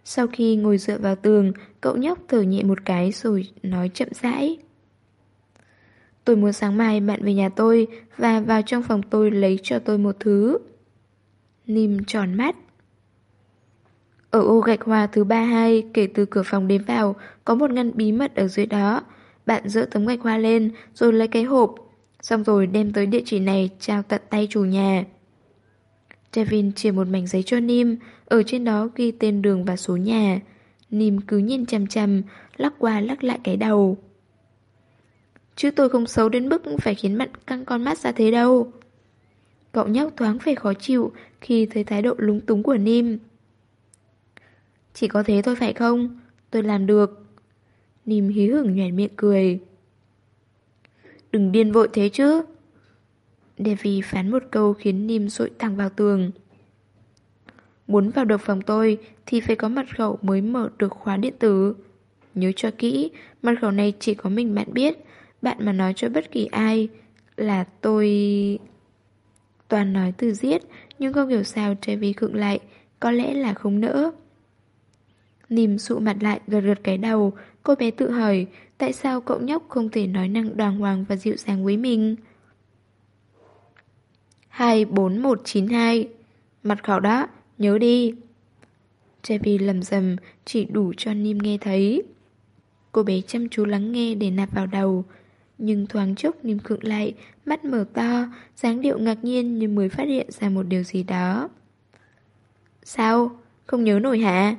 [SPEAKER 1] Sau khi ngồi dựa vào tường, cậu nhóc thở nhẹ một cái rồi nói chậm rãi. Tôi muốn sáng mai bạn về nhà tôi và vào trong phòng tôi lấy cho tôi một thứ. Nim tròn mắt. Ở ô gạch hoa thứ ba hai kể từ cửa phòng đến vào có một ngăn bí mật ở dưới đó. Bạn dỡ tấm gạch hoa lên rồi lấy cái hộp. Xong rồi đem tới địa chỉ này trao tận tay chủ nhà. Devin chia một mảnh giấy cho Nim, ở trên đó ghi tên đường và số nhà. Nim cứ nhìn chằm chằm, lắc qua lắc lại cái đầu. Chứ tôi không xấu đến mức phải khiến bạn căng con mắt ra thế đâu. Cậu nhóc thoáng phải khó chịu khi thấy thái độ lúng túng của Nim. Chỉ có thế thôi phải không? Tôi làm được nìm hí hửng nhoẻn miệng cười. Đừng điên vội thế chứ. Devi phán một câu khiến nìm rội thẳng vào tường. Muốn vào được phòng tôi thì phải có mật khẩu mới mở được khóa điện tử. Nhớ cho kỹ, mật khẩu này chỉ có mình bạn biết. Bạn mà nói cho bất kỳ ai là tôi... Toàn nói từ giết, nhưng không hiểu sao Trevi khựng lại, có lẽ là không nỡ. Nìm sụ mặt lại gật gật cái đầu, cô bé tự hỏi tại sao cậu nhóc không thể nói năng đàng hoàng và dịu dàng với mình. 24192 Mặt khảo đó, nhớ đi. Chevy lầm rầm chỉ đủ cho Nim nghe thấy. Cô bé chăm chú lắng nghe để nạp vào đầu. Nhưng thoáng chốc Nim khựng lại, mắt mở to, dáng điệu ngạc nhiên như mới phát hiện ra một điều gì đó. Sao? Không nhớ nổi hả?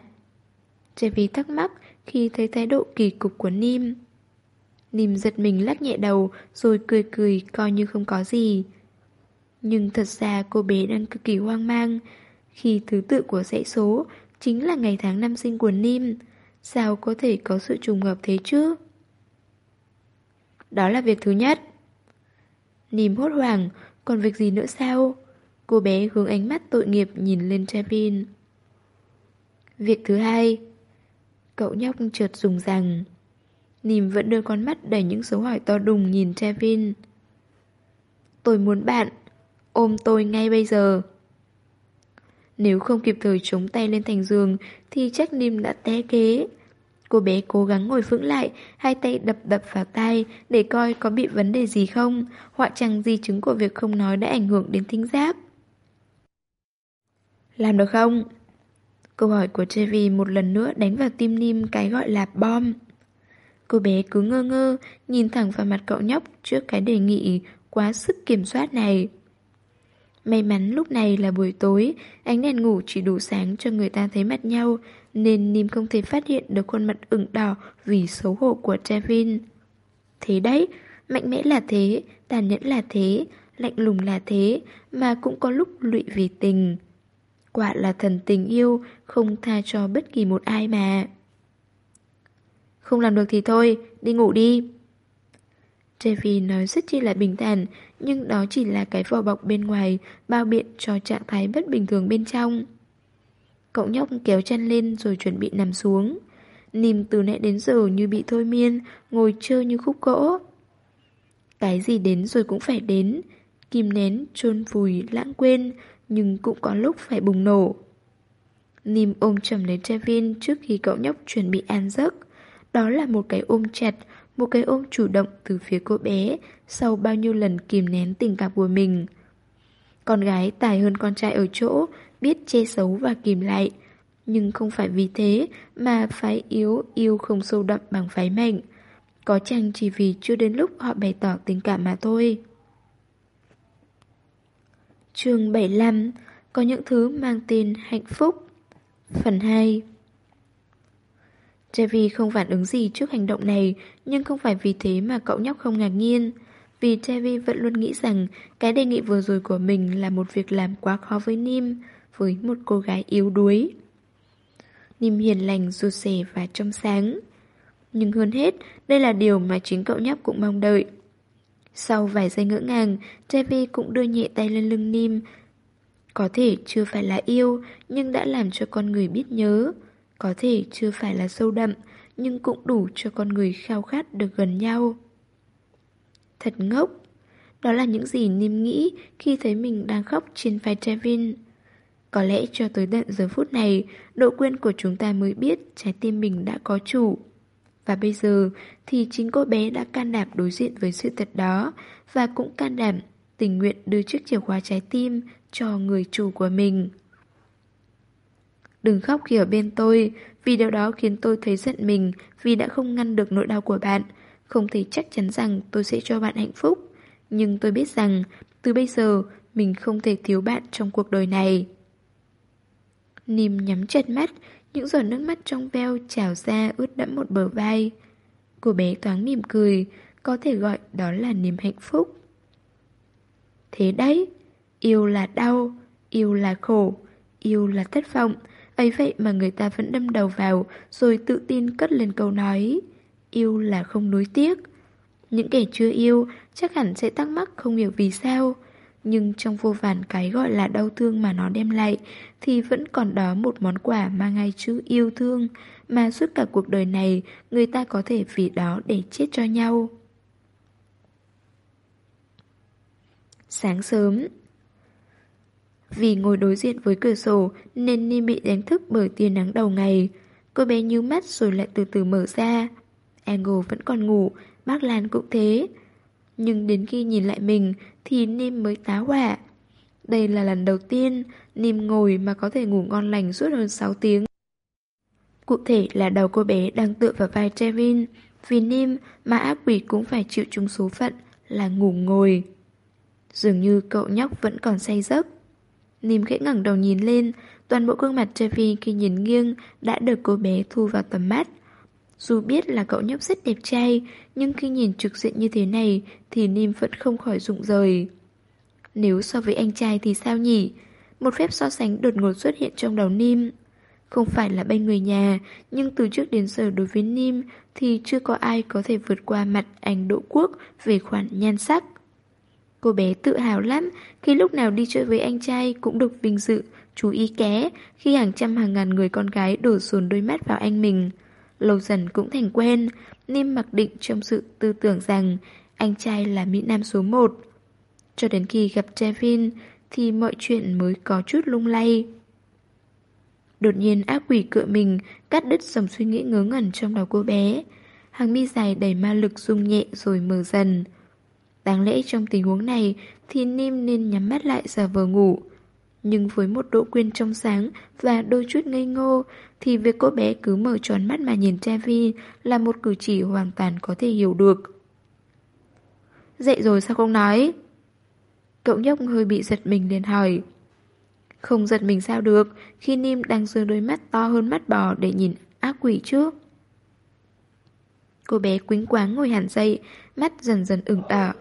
[SPEAKER 1] Chevy thắc mắc khi thấy thái độ kỳ cục của Nim. Nim giật mình lắc nhẹ đầu, rồi cười cười coi như không có gì. Nhưng thật ra cô bé đang cực kỳ hoang mang Khi thứ tự của dãy số Chính là ngày tháng năm sinh của Nim, Sao có thể có sự trùng hợp thế chứ Đó là việc thứ nhất Nim hốt hoảng, Còn việc gì nữa sao Cô bé hướng ánh mắt tội nghiệp nhìn lên Chapin. Việc thứ hai Cậu nhóc trượt dùng rằng Nìm vẫn đưa con mắt đầy những dấu hỏi to đùng nhìn Trevin Tôi muốn bạn ôm tôi ngay bây giờ. Nếu không kịp thời chống tay lên thành giường thì chắc Nìm đã té kế. Cô bé cố gắng ngồi vững lại, hai tay đập đập vào tay để coi có bị vấn đề gì không, họa chẳng di chứng của việc không nói đã ảnh hưởng đến thính giác. Làm được không? Câu hỏi của Chevy một lần nữa đánh vào tim Nim cái gọi là bom. Cô bé cứ ngơ ngơ, nhìn thẳng vào mặt cậu nhóc trước cái đề nghị quá sức kiểm soát này. May mắn lúc này là buổi tối, ánh đèn ngủ chỉ đủ sáng cho người ta thấy mặt nhau, nên Nim không thể phát hiện được khuôn mặt ửng đỏ vì xấu hổ của Trevin. Thế đấy, mạnh mẽ là thế, tàn nhẫn là thế, lạnh lùng là thế, mà cũng có lúc lụy vì tình. Quả là thần tình yêu, không tha cho bất kỳ một ai mà. Không làm được thì thôi, đi ngủ đi. Trevi nói rất chi là bình thản, nhưng đó chỉ là cái vỏ bọc bên ngoài, bao biện cho trạng thái bất bình thường bên trong. Cậu nhóc kéo chân lên rồi chuẩn bị nằm xuống. Nìm từ nãy đến giờ như bị thôi miên, ngồi chơi như khúc gỗ. Cái gì đến rồi cũng phải đến, kìm nén, chôn vùi, lãng quên, nhưng cũng có lúc phải bùng nổ. Nìm ôm chầm lấy Trevin trước khi cậu nhóc chuẩn bị an giấc. Đó là một cái ôm chặt, một cái ôm chủ động từ phía cô bé sau bao nhiêu lần kìm nén tình cảm của mình. Con gái tài hơn con trai ở chỗ, biết che xấu và kìm lại. Nhưng không phải vì thế mà phái yếu yêu không sâu đậm bằng phái mạnh. Có chăng chỉ vì chưa đến lúc họ bày tỏ tình cảm mà thôi chương 75 Có những thứ mang tên hạnh phúc Phần 2 Trevi không phản ứng gì trước hành động này, nhưng không phải vì thế mà cậu nhóc không ngạc nhiên. Vì Trevi vẫn luôn nghĩ rằng cái đề nghị vừa rồi của mình là một việc làm quá khó với Nim, với một cô gái yếu đuối. Nim hiền lành, rụt rè và trong sáng. Nhưng hơn hết, đây là điều mà chính cậu nhóc cũng mong đợi. Sau vài giây ngỡ ngàng, Trevi cũng đưa nhẹ tay lên lưng Nim, Có thể chưa phải là yêu, nhưng đã làm cho con người biết nhớ. Có thể chưa phải là sâu đậm, nhưng cũng đủ cho con người khao khát được gần nhau. Thật ngốc. Đó là những gì Nim nghĩ khi thấy mình đang khóc trên vai Trevin. Có lẽ cho tới tận giờ phút này, độ quên của chúng ta mới biết trái tim mình đã có chủ. Và bây giờ thì chính cô bé đã can đảm đối diện với sự thật đó và cũng can đảm tình nguyện đưa chiếc chìa khóa trái tim cho người chủ của mình. Đừng khóc khi ở bên tôi, vì điều đó khiến tôi thấy giận mình vì đã không ngăn được nỗi đau của bạn. Không thể chắc chắn rằng tôi sẽ cho bạn hạnh phúc. Nhưng tôi biết rằng, từ bây giờ, mình không thể thiếu bạn trong cuộc đời này. Nìm nhắm chặt mắt, những giọt nước mắt trong veo trào ra ướt đẫm một bờ vai. Cô bé thoáng mỉm cười, có thể gọi đó là niềm hạnh phúc. Thế đấy, yêu là đau, yêu là khổ, yêu là thất vọng, ấy vậy mà người ta vẫn đâm đầu vào rồi tự tin cất lên câu nói. Yêu là không nuối tiếc. Những kẻ chưa yêu chắc hẳn sẽ thắc mắc không hiểu vì sao. Nhưng trong vô vàn cái gọi là đau thương mà nó đem lại, Thì vẫn còn đó một món quà mang ngay chữ yêu thương, Mà suốt cả cuộc đời này, Người ta có thể vì đó để chết cho nhau. Sáng sớm, Vì ngồi đối diện với cửa sổ Nên Ni bị đánh thức bởi tia nắng đầu ngày. Cô bé nhíu mắt rồi lại từ từ mở ra. Angle vẫn còn ngủ, Bác Lan cũng thế nhưng đến khi nhìn lại mình thì Nim mới tá hỏa. Đây là lần đầu tiên Nim ngồi mà có thể ngủ ngon lành suốt hơn 6 tiếng. Cụ thể là đầu cô bé đang tựa vào vai Trevin, vì Nim mà ác quỷ cũng phải chịu chung số phận là ngủ ngồi. Dường như cậu nhóc vẫn còn say giấc. Nim khẽ ngẩng đầu nhìn lên, toàn bộ gương mặt Trevi khi nhìn nghiêng đã được cô bé thu vào tầm mắt. Dù biết là cậu nhóc rất đẹp trai, nhưng khi nhìn trực diện như thế này thì Nim vẫn không khỏi rụng rời. Nếu so với anh trai thì sao nhỉ? Một phép so sánh đột ngột xuất hiện trong đầu Nim. Không phải là bên người nhà, nhưng từ trước đến giờ đối với Nim thì chưa có ai có thể vượt qua mặt anh Đỗ Quốc về khoản nhan sắc. Cô bé tự hào lắm khi lúc nào đi chơi với anh trai cũng được vinh dự, chú ý ké khi hàng trăm hàng ngàn người con gái đổ dồn đôi mắt vào anh mình. Lâu dần cũng thành quen, Nim mặc định trong sự tư tưởng rằng anh trai là Mỹ Nam số 1. Cho đến khi gặp Trevin thì mọi chuyện mới có chút lung lay. Đột nhiên ác quỷ cựa mình cắt đứt dòng suy nghĩ ngớ ngẩn trong đầu cô bé. Hàng mi dài đầy ma lực rung nhẹ rồi mở dần. Đáng lẽ trong tình huống này thì Nim nên nhắm mắt lại giả vờ ngủ. Nhưng với một độ quyên trong sáng và đôi chút ngây ngô thì việc cô bé cứ mở tròn mắt mà nhìn Trevi là một cử chỉ hoàn toàn có thể hiểu được. Dậy rồi sao không nói? Cậu nhóc hơi bị giật mình liền hỏi. Không giật mình sao được khi Nim đang dương đôi mắt to hơn mắt bò để nhìn ác quỷ trước. Cô bé quính quáng ngồi hẳn dậy, mắt dần dần ửng đỏ.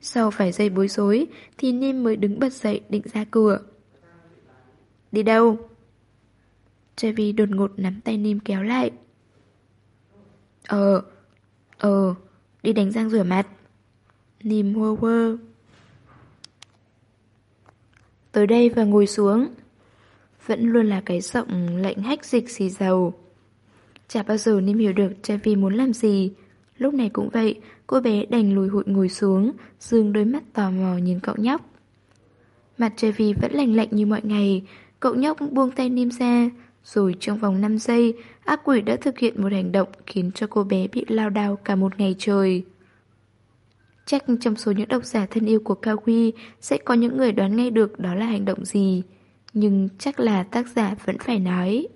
[SPEAKER 1] Sau vài giây bối rối thì Nim mới đứng bật dậy định ra cửa. Đi đâu? Trevi đột ngột nắm tay Nim kéo lại. Ờ, ờ, đi đánh răng rửa mặt. Nim hơ hơ. Tới đây và ngồi xuống. Vẫn luôn là cái giọng lạnh hách dịch xì dầu. Chả bao giờ Nim hiểu được Trevi muốn làm gì. Lúc này cũng vậy, cô bé đành lùi hụi ngồi xuống, dương đôi mắt tò mò nhìn cậu nhóc. Mặt Trevi vẫn lành lạnh như mọi ngày, cậu nhóc buông tay Nim ra, rồi trong vòng 5 giây, ác quỷ đã thực hiện một hành động khiến cho cô bé bị lao đao cả một ngày trời. Chắc trong số những độc giả thân yêu của Cao Huy sẽ có những người đoán ngay được đó là hành động gì. Nhưng chắc là tác giả vẫn phải nói.